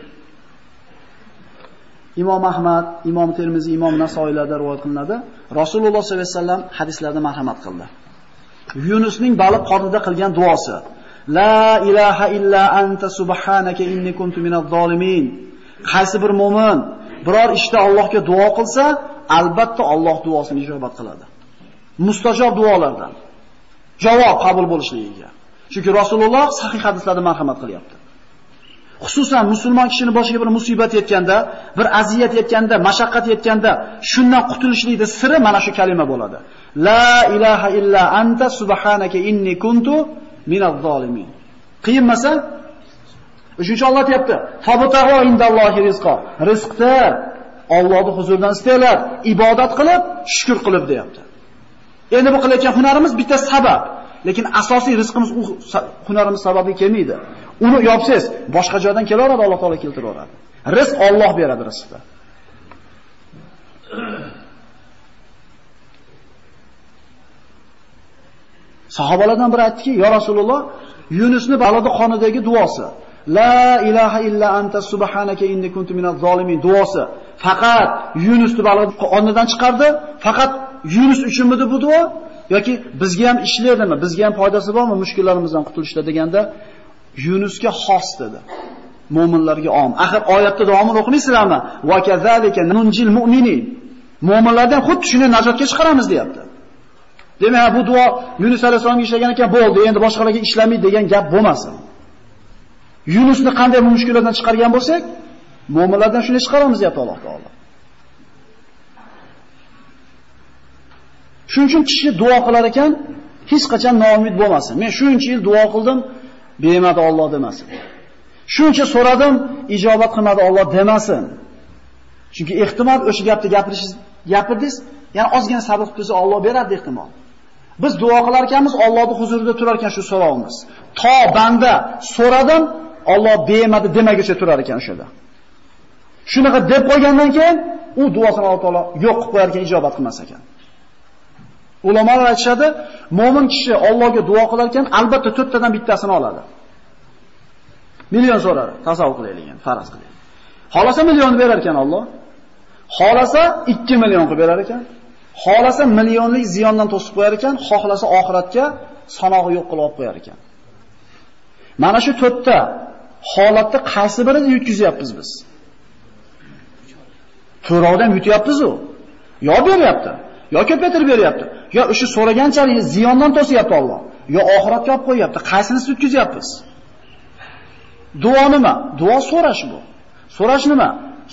Imom Ahmad, Imom Termiziy, Imom Nasoiylarda rivoyat qilinadi. Rasululloh sollallohu alayhi vasallam hadislarda marhamat qildi. Yunusning baliq qornida qilgan duosi. La ilaha illa anta subhanaka inni kuntu minaz zolimin. Qaysi bir mu'min biror ishda Allohga duo qilsa, albatta Alloh duosini ijobat qiladi. Mustajob duolardan. Javob qabul bo'lishligiga. Chunki Rasululloh sahih hadislarda marhamat qilyapti. Xususan musulmon kishini boshiga bir musibat yetganda, bir aziyat yetganda, mashaqqat yetganda, shundan qutulishlikning siri mana shu kalima bo'ladi. La ilaha illa anta subhanaka inni kuntu minaz zolimin. Qiyinmasa, Uchinchi Alloh deyapti: "Fabtag'u indallohi rizqo." Rizqni Allohning huzuridan istanglar, ibodat qilib, shukr qilib deyapti. Endi bu qilayotgan hunarimiz bitta sabab, lekin asosiy rizqimiz u hunarimiz sababi kelmaydi. Uni yopsangiz, boshqa joydan kelaveradi, Alloh taolo keltiraveradi. Rizq Alloh beradi rizqni. Sahobalardan biri aytdiki, "Ya Rasululloh, Yunusni balodi qonidagi duosi. La ilaha illa anta subhanaka inni kuntu minaz zolimin duosi. Faqat Yunusni balodi qonidan chiqardi, faqat Yunus uchunmidi bu duo yoki bizga ham ishlaydimi, bizga ham foydasi bormi mushkullarimizdan qutulishda deganda Yunusga xos dedi. Mo'minlarga om. Axir oyatda davomini o'qimaysizlarmi? Va kazalika nunjil mu'minin. Mo'minlardan xuddi shuni najotga chiqaramiz deyapti. Demak, bu duo Yunus alayhisolamga ishlagan ekan, bo'ldi, endi boshqalarga ishlamaydi degan gap bo'lmasin. Yunusni qanday mushkullardan chiqargan bo'lsak, mo'minlardan shuni chiqaramiz deyapti Alloh taolo. Shuning uchun kishi duo qilar ekan, hech qachon noumid bo'lmasin. Men shuncha yil duo qildim, bemat Alloh demasin. Shuncha so'radim, ijobat qilmadi Alloh demasin. Chunki ehtimol o'sha gapni gapirishingiz gapirdingiz, ya'ni ozgina sabr qilib tursa Alloh beradi ehtimol. Biz duo qilar ekanmiz, Allohning huzurida turar ekan shu so'rovimiz. To banda so'radim, Alloh bermadi demagicha turar ekan o'shada. Shunaqa deb qo'ygandan keyin u duosini Alloh taolo yo'q qilib qo'yar ekan, ijobat qilmas ekan. Ulamolar aytishadi, mo'min kishi Allohga duo qilar ekan, albatta to'rttadan bittasini oladi. Million so'radi, tasavvur qilaylik endi, faraz qilaylik. Xolasa millionni berar ekan Alloh. Xolasa 2 million qilib berar ekan. Xolasa millionlik ziyondan to'sib qo'yar ekan, xohlasa oxiratga sanog'i yo'q qilib qo'yar ekan. Mana shu to'rtta holatda qaysi birini yutkazyapmiz biz? To'rovdan yutyapmiz u. Yo beryapti, yo ko'paytirib beryapti, yo o'sha so'raganchalik ziyondan to'siyapti Alloh, yo oxiratga olib qo'yapti. Qaysini yutkazyapmiz? Duo nima? Duo so'rash bu. So'rash nima?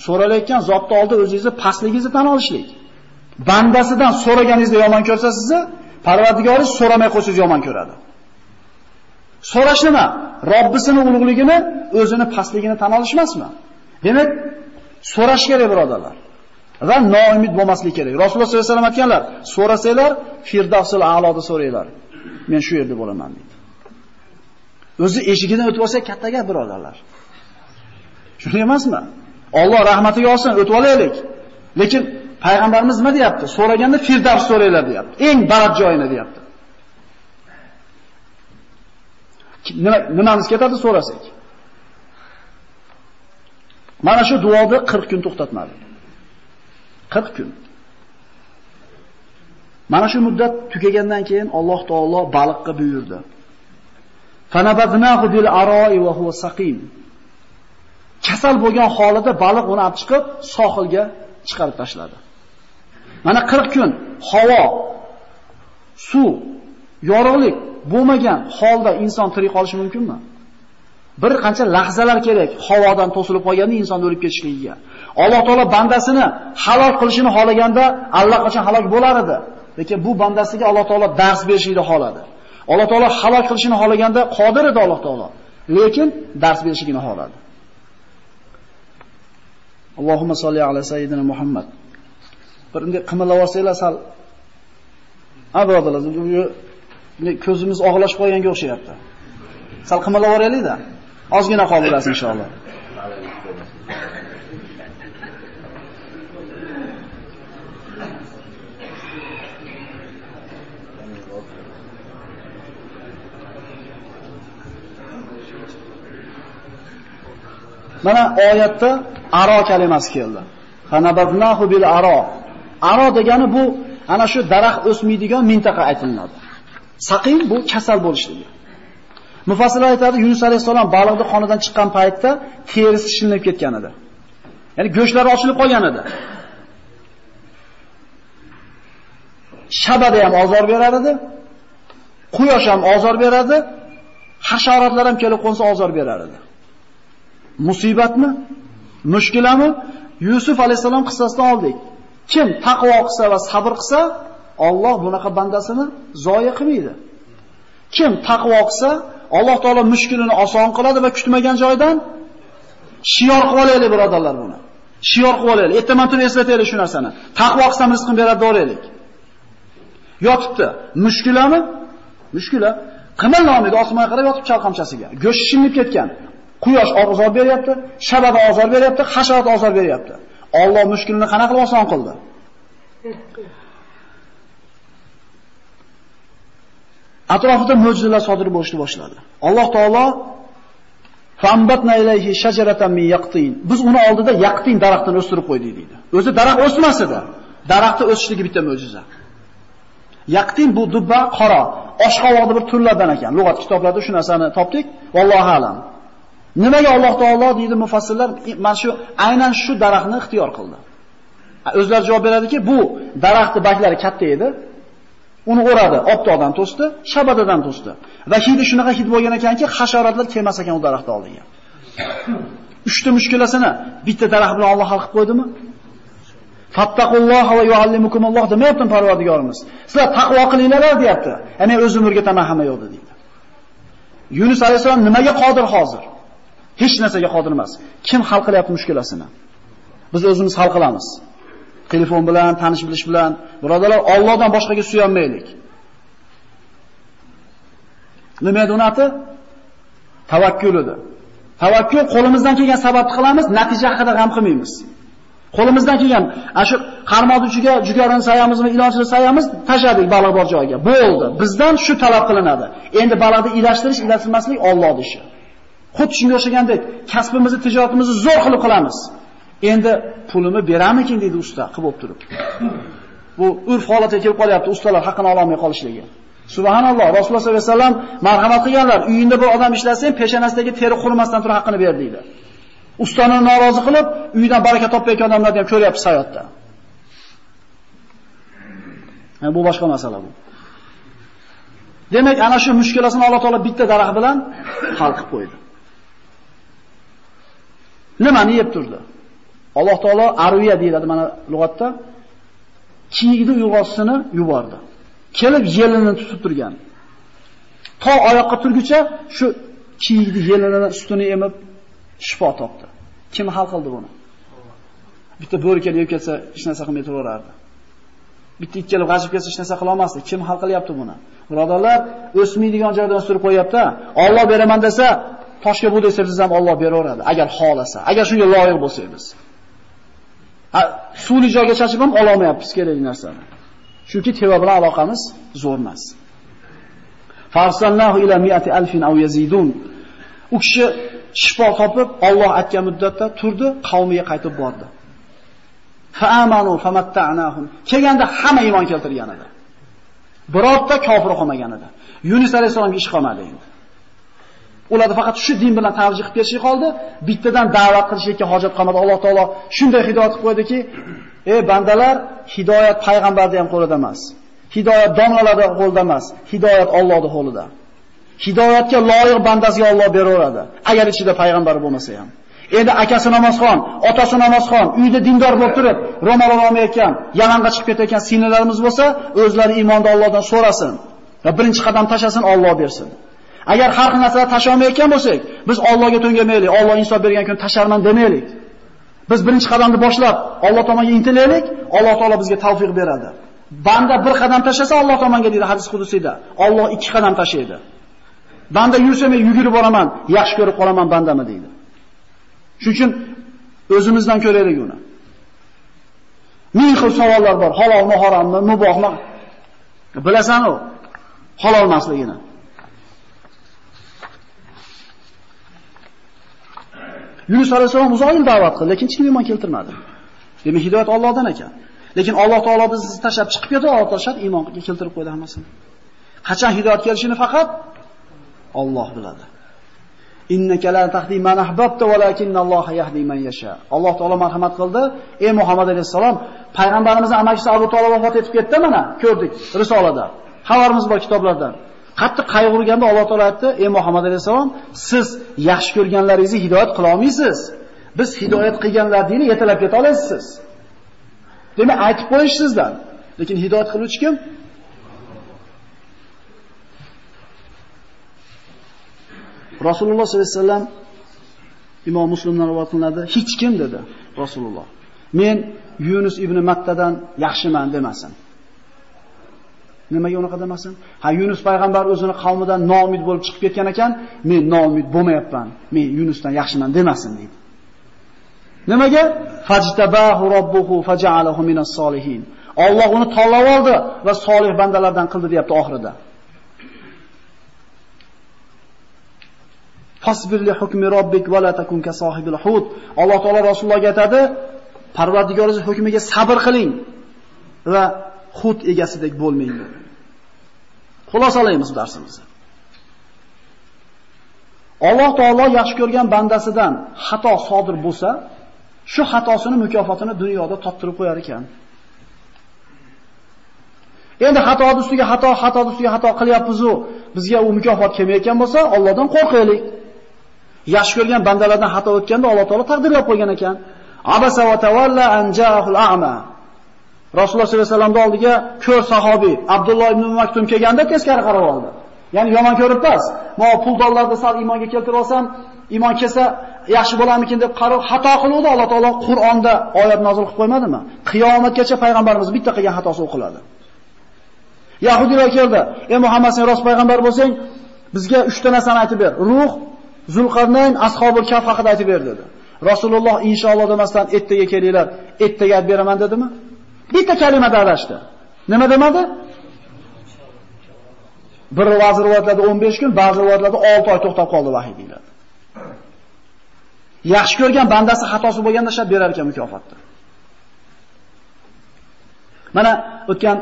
So'ralayotgan zotni oldi o'zingizni pastligingizni tan olishlik. Bandasidan so'raganingizda yomon ko'rsa sizni, Parvardigoringiz so'ramay qo'ysangiz yomon ko'radi. So'rash nima? Robbisini ulug'ligini, o'zini pastligini tan olish emasmi? Demak, so'rash kerak birodarlar. Va noumid bo'lmaslik kerak. Rasululloh sollallohu alayhi vasallam aytganlar, so'rasanglar, Firdavsul a'loda so'ranglar. Men shu yerda bo'laman dedi. O'zi eshigidan o'tib olsa katta gap birodarlar. Shunday emasmi? Alloh rahmatiga olsin, o'tib olaylik. Lekin payg'ambarimiz nima deyapti? So'raganda Firdavs so'ranglar deyapti. Eng baland joyini deyapti. Nima nimamiz ketadi so'rasak? Mana shu duoni 40 kun to'xtatmadi. 40 kun. Mana shu muddat tugagandan keyin Alloh taolo baliqqa buyurdi. Fanabadnahu bil aroi va huwa saqim. Kasal bo'lgan holida baliq uni olib chiqib sohilga chiqarib tashladi. Mana 40 kun havo, suv, yorug'lik bo'lmagan holda inson tirik qolishi mumkinmi? Bir qancha lahzalar kerak havodan to'silib qolganda inson o'lib ketishligiga. Alloh taolo bandasini halol qilishini xohlaganda allaqachon halok bo'lar edi. Lekin bu bandasiga Alloh taolo dars berishini xoladi. Alloh taolo halok qilishini xolaganda qodir edi Alloh taolo. Lekin dars berishini xoladi. Allohumma solli ala sayyidina Muhammad. Bir bunday qimillab olsanglar sal Ha birodarlar, ko'zimiz og'lashib qolganga o'xshayapti. Sal qimirlab oraylik-da. Ozgina qoldirasiz inshaalloh. Mana oyatda aro kalimasi keldi. Fanabadnahu bil aro. Aro degani bu ana shu daraxt o'smaydigan mintaqa aytiladi. Saqim bu kasal bo'lishligi. Mufassirlar aytadi, Yunus alayhisalom baliqni qonidan chiqqan paytda terisi shilinib ketgan edi. Ya'ni go'shtlari ochilib qolgan edi. Shabada ham ozor berar edi. Quyosh ham ozor beradi. Hasharotlar ham kelib qo'nsa ozor berar edi. Musibatmi? Mushkulami? Yusuf alayhisalom qissasidan oldik. Kim taqvo qilsa va sabr qilsa, Alloh bunaqa bandasini zoya qilmaydi. Kim taqvo qilsa, Alloh taolo mushkulini oson qiladi va kutmagan joydan shiyor qilib olaylik birodarlar buni. Shiyor qilib olaylik. Ertaman turib eslataylik shu narsani. Taqvo qilsam rizqim beradi deylik. Yotibdi. Mushkulami? Mushkula. Qimirlamaydi, osmonga qarab yotib chalqamchasiga. Go'sh shinib ketgan. Quyosh ozor beryapti, shabada ozor beryapti, hasharot ozor beryapti. Alloh mushkulini qanaqa qilib oson qildi? Atrofida mo'jizalar sodir bo'lishni boshladi. Alloh taolo fambatna ilayhi shajaratan min yaqtin. Biz uni oldida yaqtin daraxtini o'stirib qo'ydik deydi. O'zi daraxt o'smas edi. Daraxtni o'sishligi bitta mo'jiza. Yaqtin bu dubba qora, oshqovoqda bir turlardan ekan. Lug'at kitoblarida shu narsani topdik. Vallohu alam. Nimaga Alloh taolo deydi mufassirlar, mana shu aynan shu daraxtni ixtiyor qildi. O'zlari javob beradiki, bu daraxtni barglari katta edi. Uni o'radi, optoqdan to'sdi, shabadadan to'sdi. Va hidi shunaqa hid bo'lgan ekanki, hasharotlar kelmas ekan u daraxt oldiga. Uchta mushkulasini bitta daraxt bilan Alloh hal qilib qo'ydimi? Fattaqulloha va yuallimukumulloh demayapti Parvardigorimiz. Sizlar taqvo qilinglar deyapti. Ya'ni o'zim o'rgataman hamma yo'q deydi. Yunus alayhisalom nimaga qodir hozir? Hech narsaga qodir emas. Kim hal qilyapti mushkulasini? Biz o'zimiz hal qilamiz. Telefon bilan, tanish bilish bilan, birodalar, Allohdan boshqaga suyanmaylik. Nima edi unati? Tavakkul edi. Tavakkul qo'limizdan kelgan sababni qilamiz, natija haqida g'am qilmaymiz. Qo'limizdan kelgan ana shu qarmoq uchiga jugarini sayamizmi, ilonchini sayamiz, tashadik baliq bor joyiga. Bo'ldi. Bizdan shu talab qilinadi. Endi baliqni ilashtirish, ilashtirmaslik Alloh ishi. Xuddi shunga o'xshagandek, kasbimizni, tijoratimizni zo'r qilib qilamiz. Endi pulimi beramikin deydi usta qilib bo'lib turib. Bu urf holatiga kelib qolyapti, ustalar haqqini ola olmay qolishligi. Subhanalloh, Rasululloh sollallohu alayhi vasallam marhamat qilganlar, uyingda bir odam ishlasang, peshonasidagi teri qurimasdan turib haqqini ber deydi. Ustani norozi qilib, uydan baraka topayotgan odamlarni ham ko'ryapsiz hayotda. Yani bu boshqa masala bu. Demak, ana shu mushkulasini Alloh taolo bitta daraxt bilan hal qilib qo'ydi. Nimani yeb turdi? Alloh taolo arviya deyiladi mana lug'atda kiyikni uyg'otsini yubordi. Kelib yelini tutib turgan. To oyoqqa turguncha shu kiyikni yelini sutini emib shifo topdi. Kim hal qildi buni? Bitta bo'ri kelib yeb ketsa, hech narsa qilmay turaverardi. Bitta it kelib g'ajib ketsa, hech narsa qila olmasdi. Kim hal qilyapti buni? Birodarlar, o'smaydigan joydan surib qo'yapti. Alloh beraman desa, toshga bug'doy sepsiz ham Alloh beraveradi, agar xolasa, agar shunga loyiq bo'lsak biz. Suvli joyga chashib ham ololmayapmiz kerakli narsani. Chunki teva bilan aloqamiz zo'r emas. Farsalnahu ila mi'ati alfin aw yazidun. U kishi shifo topib, Alloh aytgan muddatda turdi, qavmiga qaytib bordi. Fa'amanu famatta'nahum. Kelganda hamma iymon keltirgan edi. Birorta kofir qolmagan edi. Yunus alayhisolamga ish qolmadi endi. Ular faqat shu din bilan tavjih qilib ketishi qoldi. Bittadan da'vat qilishga hojat qolmadi. Alloh taolo shunday hidoyat qilib qo'ydiki, ey bandalar, hidoyat payg'ambarda ham qo'lida emas. Hidoyat domlalarda qo'lida emas. Hidoyat Allohning qo'lida. Hidoyatga loyiq bandasiga Alloh beraveradi. Agar ichida payg'ambar bo'lmasa ham. Endi akasi namozxon, otasi namozxon, uyda dindor bo'lib turib, ro'mol olmayotgan, yalang'a chiqib ketayotgan singillarimiz bo'lsa, o'zlari iymonda Allohdan so'rasin va birinchi qadam tashasin, Alloh bersin. Agar har xil narsalar tashlamayotgan bo'lsak, biz Allohga to'ngamaylik, Alloh insof bergan kun tasharman demaylik. Biz birinchi qadamni boshlab Alloh tomonga intilaylik, Alloh taolo bizga tavfiq beradi. Banda bir qadam tashlasa Alloh tomonga deydi hadis hudusida. Alloh ikki qadam tashlaydi. Banda yursam yugurib boraman, yaxshi ko'rib qolaman bandami deydi. Shuning uchun o'zimizdan ko'raylik uni. Ming xil savollar bor. Halolmi, harommi, mubohmi? Bilasan u halol emasligini. Yunus alayhisalom uzoq da'vat qildi, lekin hech kim iymon keltirmadi. Demak, hidoyat Allohdan ekan. Lekin Alloh taolo bizni tashab chiqib ketdi, Alloh tashab iymon keltirib qo'ydi hammasini. Qachon hidoyat kelishini faqat Alloh biladi. Innaka la tahdi man ahbabta Alloh yahdi man yasha. Alloh taolo marhamat qildi. Ey Muhammad alayhisalom, payg'ambarimizning amakisi Abu Talib vafot etib ketdi mana, ko'rdik risolada. Xabarimiz bor kitoblardan. Qattiq qayg'urganda Alloh taolo aytdi: "Ey Muhammad alayhisalom, siz yaxshi ko'rganlaringizni hidoyat qila olmaysiz. Biz hidoyat qilganlaringizni yetalab keta olasiz." Demak, aytib qo'yish sizdan. Lekin hidoyat qiluvchi kim? Rasululloh sollallohu alayhi vasallam Imom Muslimdan rivoyat qilinadi, hech kim dedi Rasululloh. Men Yunus ibn Mattadan yaxshiman demasin. Nimaga unaqa demasin? Ha Yunus payg'ambar o'zini qavmidan noumid bo'lib chiqib ketgan ekan, men noumid bo'lmayapman. Men Yunusdan yaxshiman demasin deydi. Nimaga? Fajtabahu robbuhu faj'alahu minas solihin. Alloh uni tanlab oldi va solih bandalardan qildi deyapti oxirida. Fasbir li hukmi robbik va la takun ka sohibil hut. Alloh taolo Rasulullohga aytadi, Parvardigoringiz hukmiga sabr qiling va hut egasidek Xulosa Xulosalaymiz darsimizni. Alloh taolo yaxshi ko'rgan bandasidan xato sodir bo'lsa, shu xatosini mukofotini dunyoda toptirib qo'yar ekan. Endi xato ustiga xato, xato ustiga xato qilyapmiz-ku, bizga u mukofot kelmayotgan bo'lsa, Allohdan qo'rqaylik. Yaxshi ko'rgan bandalardan xato o'tganda Alloh taolo taqdirlab qo'ygan ekan. Abasa va tawalla an ja'ahul a'ma. Rasululloh sollallohu alayhi vasallamning oldiga ko'r sahobiy Abdulloh ibn Maktum kelganda teskari qarab oldi. Ya'ni yomon ko'rib emas. Men pul dollarni sal iymonga keltirib olsam, iymon kelsa yaxshi bo'larmikin deb qarab xato qiluvdi. Alloh taolo Qur'onda oyat nozil qilib qo'ymadimi? Qiyomatgacha payg'ambarimiz bitta qilgan xatosi o'qiladi. Yahudiylar keldi. "Ey Muhammad, sen rost payg'ambar bo'lsang, bizga 3 ta narsani aytib ber. Ruh, Zulqarnayn, Ashobul Kaf haqida aytib ber" dedi. Rasululloh inshaalloh demasdan ertaga kelinglar, ertaga aytib beraman dedimi? Bitta kalimada adashdi. Nima demadi? Bir vazir rivoyatlarda 15 kun, ba'zi rivoyatlarda 6 oy to'xtab qoldi vahiy deyiladi. Yaxshi ko'rgan bandasi xatosi bo'lganda shart berar ekan mukofotni. Mana o'tgan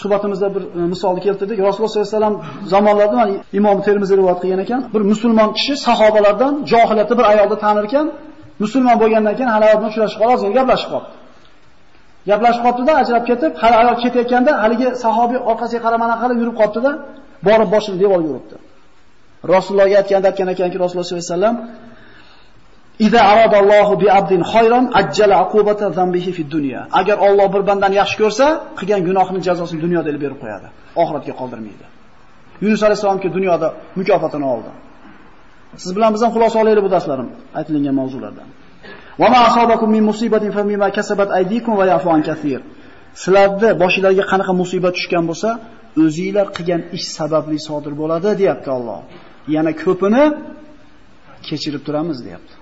suhbatimizda bir e, misolni keltirdik. Rasululloh sollallohu alayhi vasallam zamonlarida mana Imom Termiziy rivoyat qilgan ekan, bir musulmon kishi sahobalardan johiliyatda bir ayolni tanir ekan, musulmon bo'lgandan keyin hali uchrashib qolib, gaplashib qoldi. Gaplashib qolibdida ajrab ketib, hali ayol ketayotganda haligi sahobiy orqasiga qaramana qilib yurib qolibdida borib boshini devorga uribdi. Rasulullohga aytganda aytgan ekanki, Rasululloh sollallohu alayhi vasallam Iza aradallohu bi abdin khayran ajjala uqubata zambihi fid dunya. Agar Alloh bir bandani yaxshi ko'rsa, qilgan gunohining jazosini dunyoda berib qo'yadi, oxiratga qoldirmaydi. Yunus alayhissalomki dunyoda mukofotini oldi. Siz bilan bizdan xulosa olaylik bu darslarim aytilgan mavzulardan. Va ma asobakum min musibatin famima kasabat aydikum va yafu an kaseer. Sizlarda boshingizga qanaqa musibat tushgan bo'lsa, o'zingizlar qilgan ish sababli sodir bo'ladi, deyapti Alloh. Yana ko'pini kechirib turamiz, deyapti.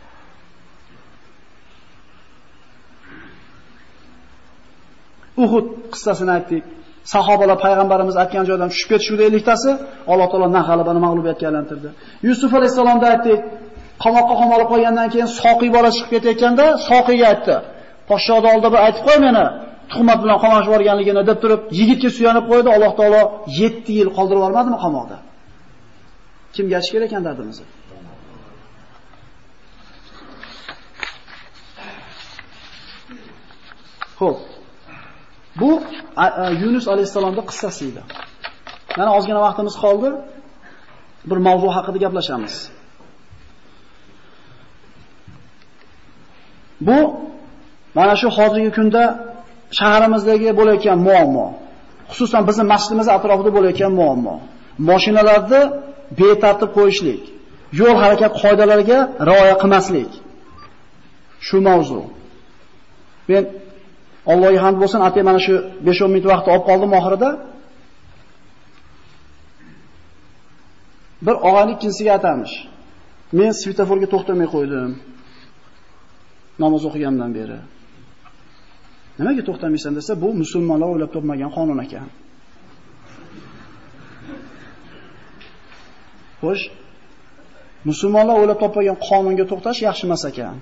Uhud qissasini aytdik. Sahobalar payg'ambarimiz aytgan joydan tushib ketishuvdi 50 tasi, Alloh taolo na g'alabani mag'lubiyatga aylantirdi. Yusuf alayhisalomda aytdik, qamoqqa qamalib qo'ygandan keyin soqiy bola chiqib ketayotganda soqiyga aytdi. Podshohni oldida bir aytib qo'y meni, tuhmat bilan qamalib yuborganligini deb turib, yigitga suyanib qo'ydi. Alloh taolo 7 yil qoldirib yubormadimi qamoqda? Kimga achish kerak ekan dardimizni? Xo'p. Bu Yunus alayhisalomning qissasi edi. Mana ozgina vaqtimiz qoldi. Bir mavzu haqida gaplashamiz. Bu mana shu hozirgi kunda shaharimizdagi bo'layotgan muammo. Xususan bizning masjidimiz atrofida bo'layotgan muammo. Mashinalarni betartib qo'yishlik, yo'l harakat qoidalariga rioya qilmaslik. Shu mavzu. Men Allohga hamd bo'lsin, atay mana shu 5-10 minut vaqt olib qoldim oxirida. Bir og'ayni ikkinchisiga atamish. Men svetoforga to'xtamay qo'ydim. Namoz o'qigandan beri. Nimaga to'xtamaysan desa, bu musulmonlar o'ylab topmagan qonun ekan. Xo'sh, musulmonlar o'ylab topmagan qonunga to'xtash yaxshi emas ekan.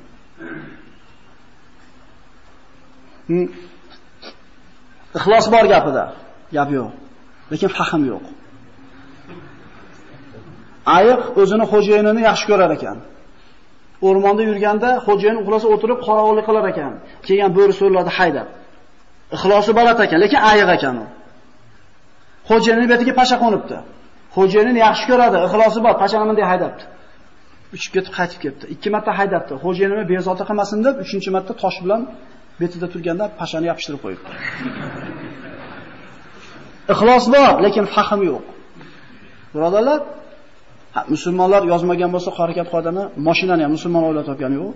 Ixlos bor gapida. Gap yo'q. Lekin fahm yo'q. Ayiq o'zini xo'jayinini yaxshi ko'rar ekan. O'rmonda yurganda xo'jayin uxlasa o'tirib qorovullik qilar ekan. Keyin bo'ri so'rlarni haydab. Ixlosi balat ekan, lekin ayiq ekan u. Xo'jayinning betiga pasha qo'nibdi. Xo'jayinini yaxshi ko'radi, ixlosi bor, pashani bunday haydabdi. Uchib ketib qaytib ketdi. Ikki marta haydabdi. Xo'jayinni bezovta qilmasin deb, uchinchi marta tosh bilan betida turganda pashani yopishtirib qo'yibdi. Ixlos bor, lekin fahm yo'q. Birodarlar, musulmonlar yozmagan bo'lsa harakat qoidani, mashinani ham musulmon oila topgani yo'q.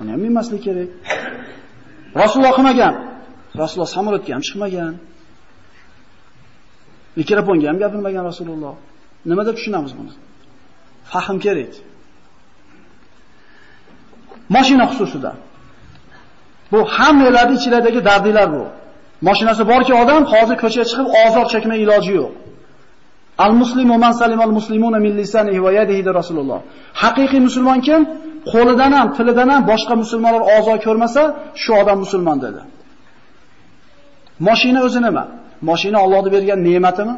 Uni ham bilmaslik kerak. Rasululloh qilmagan. Rasululloh samolyotga ham chiqmagan. Mikrofonga ham gapirmagan Rasululloh. Nima deb tushunamiz buni? Fahm kerak. Mashina xususida. Bu hammalarning ichidagi dardlar bu. Mashinasi borki odam hozir ko'chaga chiqib ozor chekmay iloji yo'q. Al-muslimu man salimal muslimuna min lisanihi va yadihi de Rasululloh. Haqiqiy musulmon kim? Qo'lidan ham, tilidan ham boshqa musulmonlar ozor ko'rmasa, shu odam musulmon dedi. Mashina o'zi nima? Mashina Allohning bergan ne'matimi?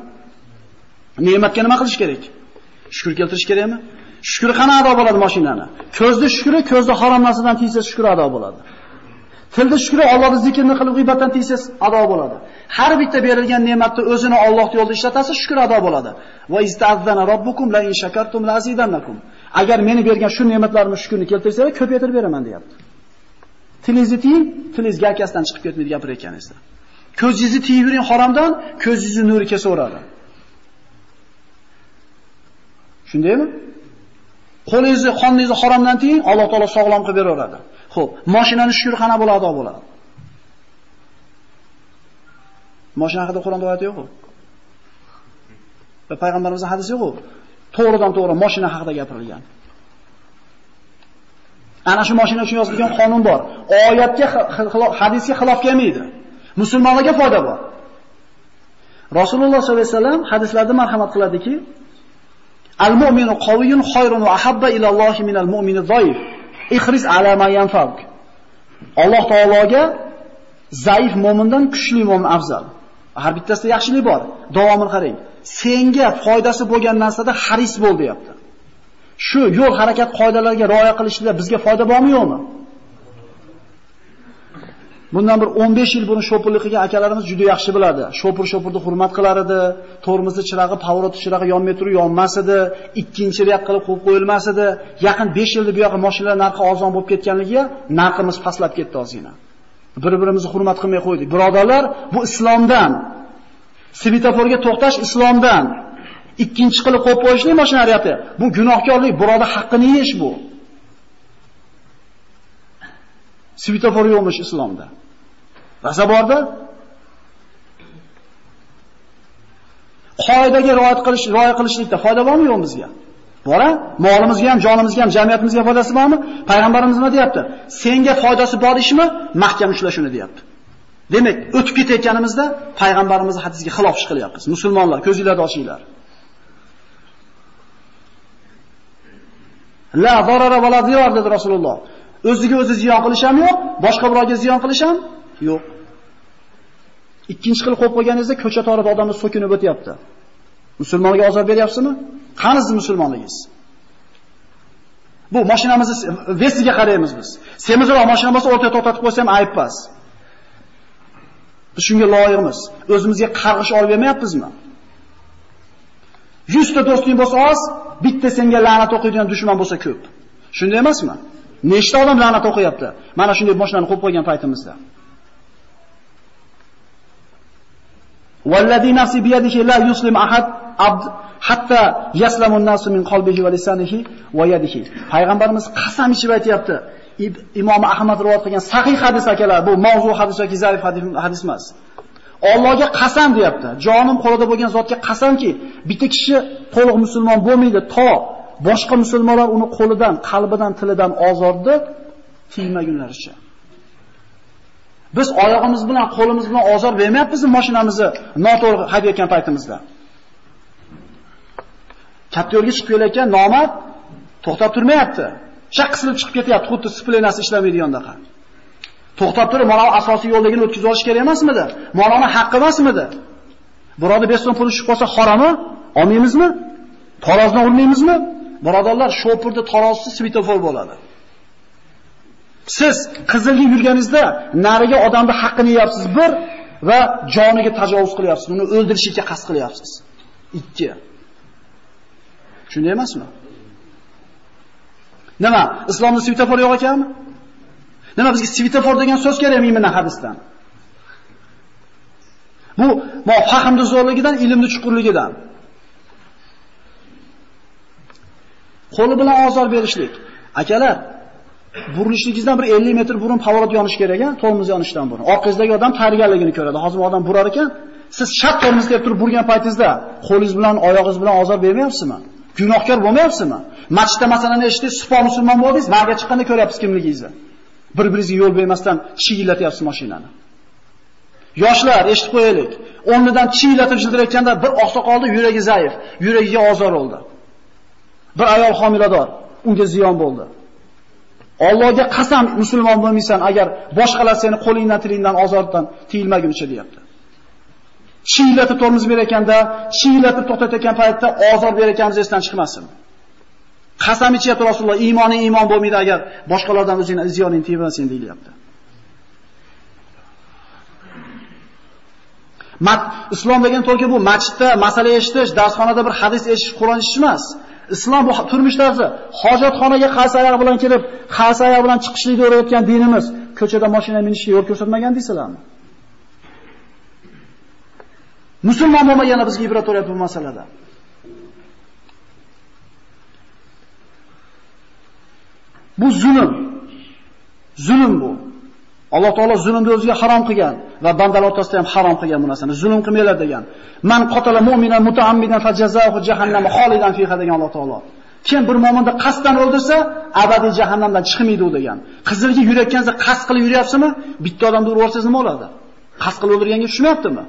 Ne'matga nima qilish kerak? Shukr keltirish kerakmi? Shukr qana ado bo'ladi mashinani? Ko'zda shukri, ko'zda harom narsadan tiysa shukr ado bo'ladi. Tilda shukri Allohni zikrni qilib g'ibatdan tiysiz ado bo'ladi. Har bitta berilgan ne'matni o'zini Alloh yo'lida ishlatasiz, shukr ado bo'ladi. Va ista'zzana robbukum la in shakartum la azidannakum. Agar meni bergan shu ne'matlarimni shukrni keltirsanglar, ko'paytirib beraman deyapti. Tilingizni tiying, tilingizga garkasidan chiqib ketmaydi gapirayotganingizda. Ko'zingizni tiyib yuring haromdan, ko'zingizni nuri kesaveradi. Shundaymi? Qo'lingizni, qoningizni haromdan tiying, Alloh taolo sog'lom qilib beraveradi. Xo'p, mashinani shukr qana bo'ladi, bo'ladi. Mashina haqida Qur'onda oyat yo'q-ku. Va payg'ambarimizning hadisi yo'q-ku. To'g'ridan to'g'ri mashina haqida gapirilgan. Ana shu mashina uchun yozilgan qonun bor. Oyatga, hadisga xilof kelmaydi. Musulmonlarga foyda bor. Rasululloh sollallohu alayhi vasallam hadislarda marhamat qiladiki, Al-mu'minu qawiyyun khayrun wa ahabba ila Allohi minal mu'mini dhaif. Ihris ala mayan yanfa'uk. Alloh taologa zaif mo'mindan kuchli mo'min afzal. Har bittasida yaxshilik bor. Davomini qarang. Senga foydasi bo'lgan narsada haris bo'l deyapti. Shu yo'l harakat qoidalariga rioya qilishda bizga foyda bormi yo'qmi? Bundan bir 15 yil buni shopurlik qilgan akalarimiz juda yaxshi biladi. Shopur shopurni hurmat qilar edi, tormozni chirog'i, pavorot chirog'i yonmay turib yonmas edi, ikkinchi riyat qilib qo'yib qo'yilmas edi. Yaqin 5 yilda bu yoqqa mashinalar narxi arzon bo'lib ketganligiga narximiz pastlab ketdi ozgina. Bir-birimizni hurmat qilmay qo'ydik. Birodarlar, bu islomdan. Svetoforga to'xtash islomdan. Ikkinchi qilib qo'yib qo'yishlik mashinariyati. Bu gunohkorlik, birodar haqqini yeyish bu. Svetofor yo'qmish islomda. Rasa borda qoidaga rioya qilish, rioya qilishlikda foyda bormi yo'q bizga? Bora, molimizga ham, jonimizga ham, jamiyatimizga foydasi bormi? Payg'ambarimiz nima deyapti? Senga foydasi bor ishmi? Mahkam ushla shuni deyapti. Demak, o'tib ketayotganimizda payg'ambarimizning hadisiga xilof ish qilyapmiz. Musulmonlar, ko'zinglarni ochinglar. La zarara va la ziyor dedi Rasululloh. O'ziga o'zi ziyon qilish ham yo'q, boshqa birovga ziyon qilish ham yo'q. Ikkinchi xil qo'yib qo'yganingizda ko'cha torida odamlar so'kinib o'tyapti. Musulmonga ozor beryapsizmi? Qani siz musulmonligingiz? Bu mashinamizni vesiga qaraymiz biz. Semizroq mashina bo'lsa o'rtaga to'xtatib qo'ysam ayb emas. Biz shunga loyiqmiz. O'zimizga qarg'ish olib bermayapmizmi? 100 ta do'sting bo'lsa oz, bitta senga la'nat o'qiydigan dushman bo'lsa ko'p. Shunday emasmi? Nechta odam la'nat o'qiyapti? Mana shunday mashinani qo'yib qo'ygan paytimizda. والذي نفسي بيده لا يسلم ahad عبد حتى يسلم الناس من قلبه ولسانه ويده. Payg'ambarimiz qasam ichib aytayapti. Imom Ahmad rivoyat qilgan sahih hadis akalar, bu mavzu hadis yoki zaif hadis emas. Allohga qasam deyapti. Jonim qo'lida bo'lgan zotga qasamki, bitta kishi to'liq musulmon bo'lmaydi to boshqa musulmonlar uni qo'lidan, qalbidan, tilidan ozorni tiymagunlaricha. Biz oyog'imiz bilan, qo'limiz bilan ozor bermayapmizmi mashinamizni noto'g'ri haydayotgan paytimizda? Katta yo'lga chiqib kelayotgan nomard to'xtab turmayapti. Shaqqisilib chiqib ketyapti, xuddi splenasi ishlamaydigandaqa. To'xtab turib, mana asosiy yo'lligini o'tkazib olish kerak emasmidi? Mana haqqi emasmidi? Birodar 5 so'm pul tushib qolsa xorami? Olmaymizmi? Tarozdan urmaymizmi? Birodarlar, shopurda tarozsiz svetofor bo'ladi. Siz qizilga yurganingizda nariga odamni haqqini yeyapsiz bir va joniga tajovuz qilyapsiz, uni o'ldirishga qasd qilyapsiz. Ikki. Shunday emasmi? Nima? Islomda svetofor yo'q ekanmi? Nima bizga svetofor degan so'z kerakmi mana hadisdan? Bu mo fahmni zo'rligidan, ilmni chuqurligidan. Qo'li bilan ozor berishlik. Akalar, burilishingizdan bir 50 metr burun pavorot yonish kerak ekan, tormoz yonishdan burun. Orqangizdagi odam tayyorgarligini ko'radi. Hozir odam burar ekan, siz shart tormoz deb turib burgan paytingizda qo'lingiz bilan, oyog'ingiz bilan ozor bermayapsizmi? Gunohkor bo'lmayapsizmi? Masjidda masalan eshitdingiz, sipo musulmon bo'ldingiz, marga chiqqanda ko'ryapsiz kimligingizni. Bir-biringizga yo'l bermasdan chiyillatyapsiz mashinani. Yoshlar, eshitib qo'yaylik. O'rnidan chiyillatib jildirayotganda bir oqsoqolning yuragi zaif, yuragiga ozor oldi. Bir ayol homilador, unga ziyon bo'ldi. Allohga qasam musulmon bo'lmaysan agar boshqalar seni qo'lingdan tilingdan ozordan tiyilmagunicha deyapti. chiyillatib tormoz berayotganda, chiyillatib to'xtatayotgan paytda ozor berayotganimiz esdan chiqmasin. Qasam ichyapti Rasululloh, iymoning iymon bo'lmaydi agar boshqalardan o'zingni izyoning tiyilmasin deyilyapti. Mat islom degan to'g'ri bu masjidda masala eshitish, darsxonada bir hadis eshitish, Qur'on eshitish emas. Islom bu turmush tarzi. Hojatxonaga qaysi oyoq bilan kirib, qaysi oyoq bilan chiqishlikni o'rgatgan dinimiz, ko'chada mashina minishga yo'l ko'rsatmagan deysizlarmi? Musulmon bo'lmaganda bizga ibrat o'ryapti bu masalada. Bu zulm. Zulm bu. Alloh taolo zulmni o'ziga harom qilgan va bandalar o'rtasida ham harom qilgan bu narsani. Zulm qilmanglar degan. Man qotala mu'minan mutaammidan fajazahu jahannam xolidan fiha degan Alloh taolo. Kim bir mu'minni qasddan o'ldirsa, abadiy jahannamdan chiqmaydi u degan. Qizilga yurayotgansa qasd qilib yuryapsizmi? Bitta odamni urib olsangiz nima bo'ladi? Qasd qilib o'ldirganga tushmayaptimi?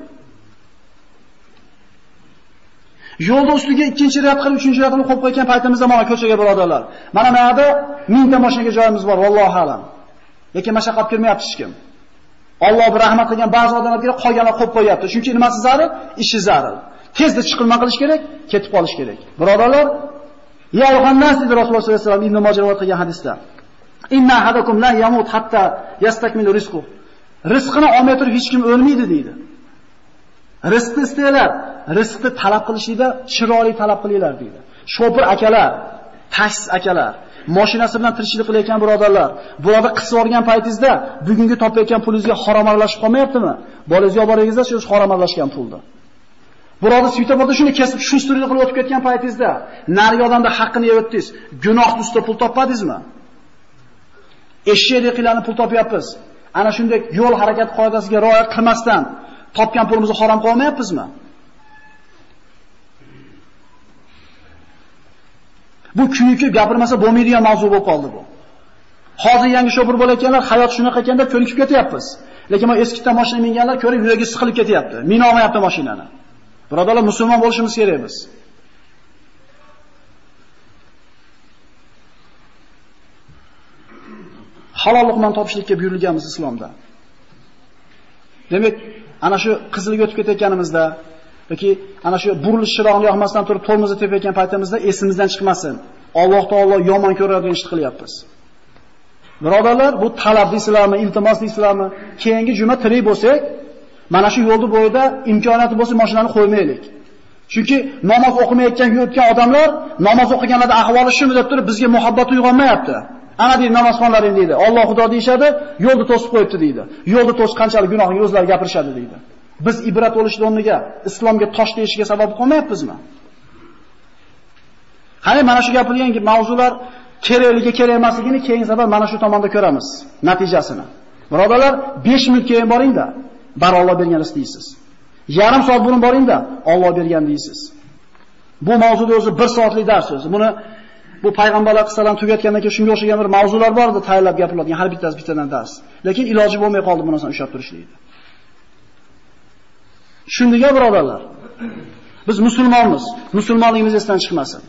Yo'lda ustiga ikkinchi riyat qilib, uchinchi radni qo'yib qo'ygan paytimizda mana ko'chaga birodarlar. Mana bu yerda mingta mashinaga joyimiz bor, vallohu alam. Lekin mashaqqat ko'rmayapti hech kim. Alloh bir rahmat qilgan ba'zi odamlarga qolganlar qo'yib qo'yapti. Chunki nimasi zarur? Ishi zarur. Tezda chiqilma qilish kerak, ketib qolish kerak. Birodarlar, ya Yohannas dedi Rasululloh sollallohu alayhi vasallam Ibn Majah rivoyat qilgan hadisda. Inna hadakum la yamut hatta yastakmilu rizqu. Rizqini olmay turib hech kim o'lmaydi deydi. Rizqni istanglar, rizqni talab qilishingda chiroyli talab qilinglar deydi. Shopir akalar, taksi akalar, mashinasi bilan tirikchilik qilayotgan birodarlar, bularni qisib olgan paytingizda bugungi topayotgan pulingizga harom aralashib qolmayaptimi? Bolangizni olib boringizda shu harom aralashgan pulni. Svetoforda shuni kesib shu ustida qilib o'tib ketgan paytingizda narigi odamda haqqini yeb o'tdingiz. Gunoh ustida pul topmadingizmi? Eshakdek qilani pul topyapmiz. Ana shunday yo'l harakat qoidasiga rioya qilmasdan topgan pulimizni harom qilmayapmizmi? Bu kuyikib gapirmasa bo'lmaydigan mavzu bo'lib qoldi bu. Hozir yangi shofir bo'layotganlar hayot shunaqa ekanda ko'nikib ketyapmiz. Lekin men eski mashina minganlar ko'rib yuragi siqilib ketyapti. Mina olmayapti mashinani. Birodarlar, musulmon bo'lishimiz kerak biz. Halol luqman topishlikka buyurilganmiz islomda. Demak, ana shu qizilga o'tib ketayotganimizda yoki ana shu burilish chirog'ini yoqmasdan turib tormozni tepayotgan paytimizda esimizdan chiqmasin. Alloh taolo yomon ko'radigan ish qilyapmiz. Birodarlar, bu talab deysizlarmi, iltimos deysizlarmi? Keyingi juma tirik bo'lsak, mana shu yo'lni bo'yida imkoniyati bo'lsa mashinani qo'ymaylik. Chunki namoz o'qimayotgan yurtgan odamlar namoz o'qiganlarda ahvoli shumi deb turib bizga muhabbat uyg'onmayapti. Ana deydi namozxonlaring deydi. Alloh Xudo deyshadi, yo'lni to'sib qo'yibdi deydi. Yo'lni to'sib qanchalik gunohni o'zlari gapirishadi deydi. Biz ibrat olish o'rniga islomga tosh deyishiga sabab qolmayapmizmi? Qani mana shu gapirgan mavzular kerakligi kerak emasligini keyingi safar mana shu tomonda ko'ramiz natijasini. Birodalar, 5 minut keyin boringda, bar Alloh bergan istaysiz. Yarim soat burun boringda, Alloh bergan deysiz. Bu mavzuda o'zi 1 soatlik dars o'zi. Buni bu payg'ambarlar qissalarni tugatgandan keyin shunga o'xshagan bir mavzular bor edi, tayyorlab gapiriladigan har bittasi bittadan dars. Lekin iloji bo'lmay qoldi bu narsani ushlab turishlikda. Shundiga birodarlar, biz musulmonmiz. Musulmonligimiz esdan chiqmasin.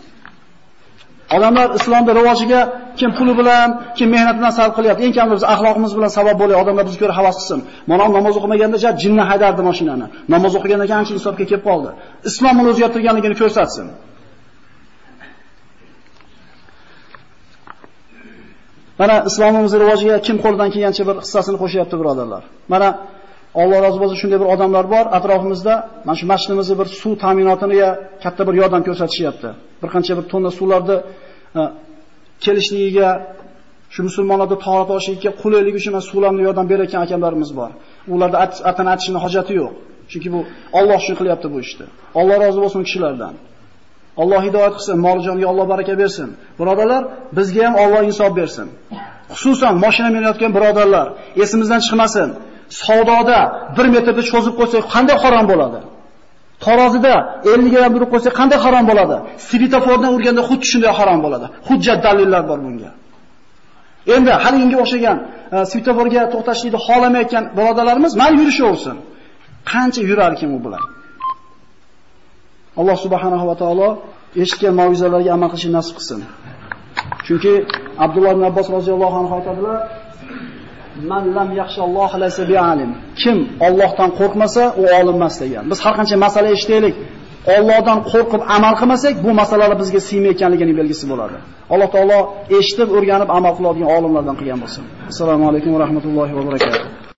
Odamlar islomda rivojiga kim puli bilan, kim mehnat bilan sarf qilyapti. Eng kamida biz axloqimiz bilan sabab bo'lay, odamlar bizga ko'ra havas qilsin. Mana namoz o'qimaganda ja jinni haydardi mashinani. Namoz o'qigandan keyin ancha hisobga kelib qoldi. Islomni o'zgartirganligini ko'rsatsin. Mana islomimiz rivojiga kim qo'ldan kelgancha bir hissasini qo'shyapti birodarlar. Mana Alloh rozi bo'lsin shunday bir odamlar bor atrofimizda. Mana shu masjidimizni bir suv ta'minotiniga katta bir yordam ko'rsatishyapti. Bir qancha bir tonna suvlarni e, kelishligiga shu musulmonlarda tahorat toshiga qulaylik uchun suvlarni yordam berayotgan akamlarimiz bor. Ularda atana atishni hojati yo'q. Chunki bu Alloh shuni qilyapti bu ishni. Alloh rozi bo'lsin kishilardan. Alloh hidoyat qilsin, mol jonga Alloh baraka bersin. Birodarlar, bizga ham Alloh insof bersin. Xususan mashina minayotgan birodarlar, esimizdan chiqmasin. Savdoda 1 metrda cho'zib qo'ysak qanday harom bo'ladi? Tarozida 50 gram urib qo'ysak qanday harom bo'ladi? Svetofordan urganda xuddi shunday harom bo'ladi. Hujjat dalillar bor bunga. Endi haliginga o'xshagan e, svetoforga to'xtashlikni xohlamayotgan birodarlarimiz mana yurishaversin. Qancha yurar u bilan? Alloh subhanahu va taolo eshitgan mav'izalarga amal qilishni nasib qilsin. Chunki Abdulloh ibn Abbos roziyallohu anhu aytadilar, man lam yaxshalloh laysa bi'alim. Kim Allohdan qo'rqmasa, u olim emas degan. Biz har qancha masala eshitaylik, Allohdan qo'rqib amal qilmasak, bu masalalar bizga siymayotganligining belgisi bo'ladi. Alloh taolo eshitib, o'rganib amal qiladigan olimlardan qilgan bo'lsin. Assalomu alaykum va rahmatullohi va barakotuh.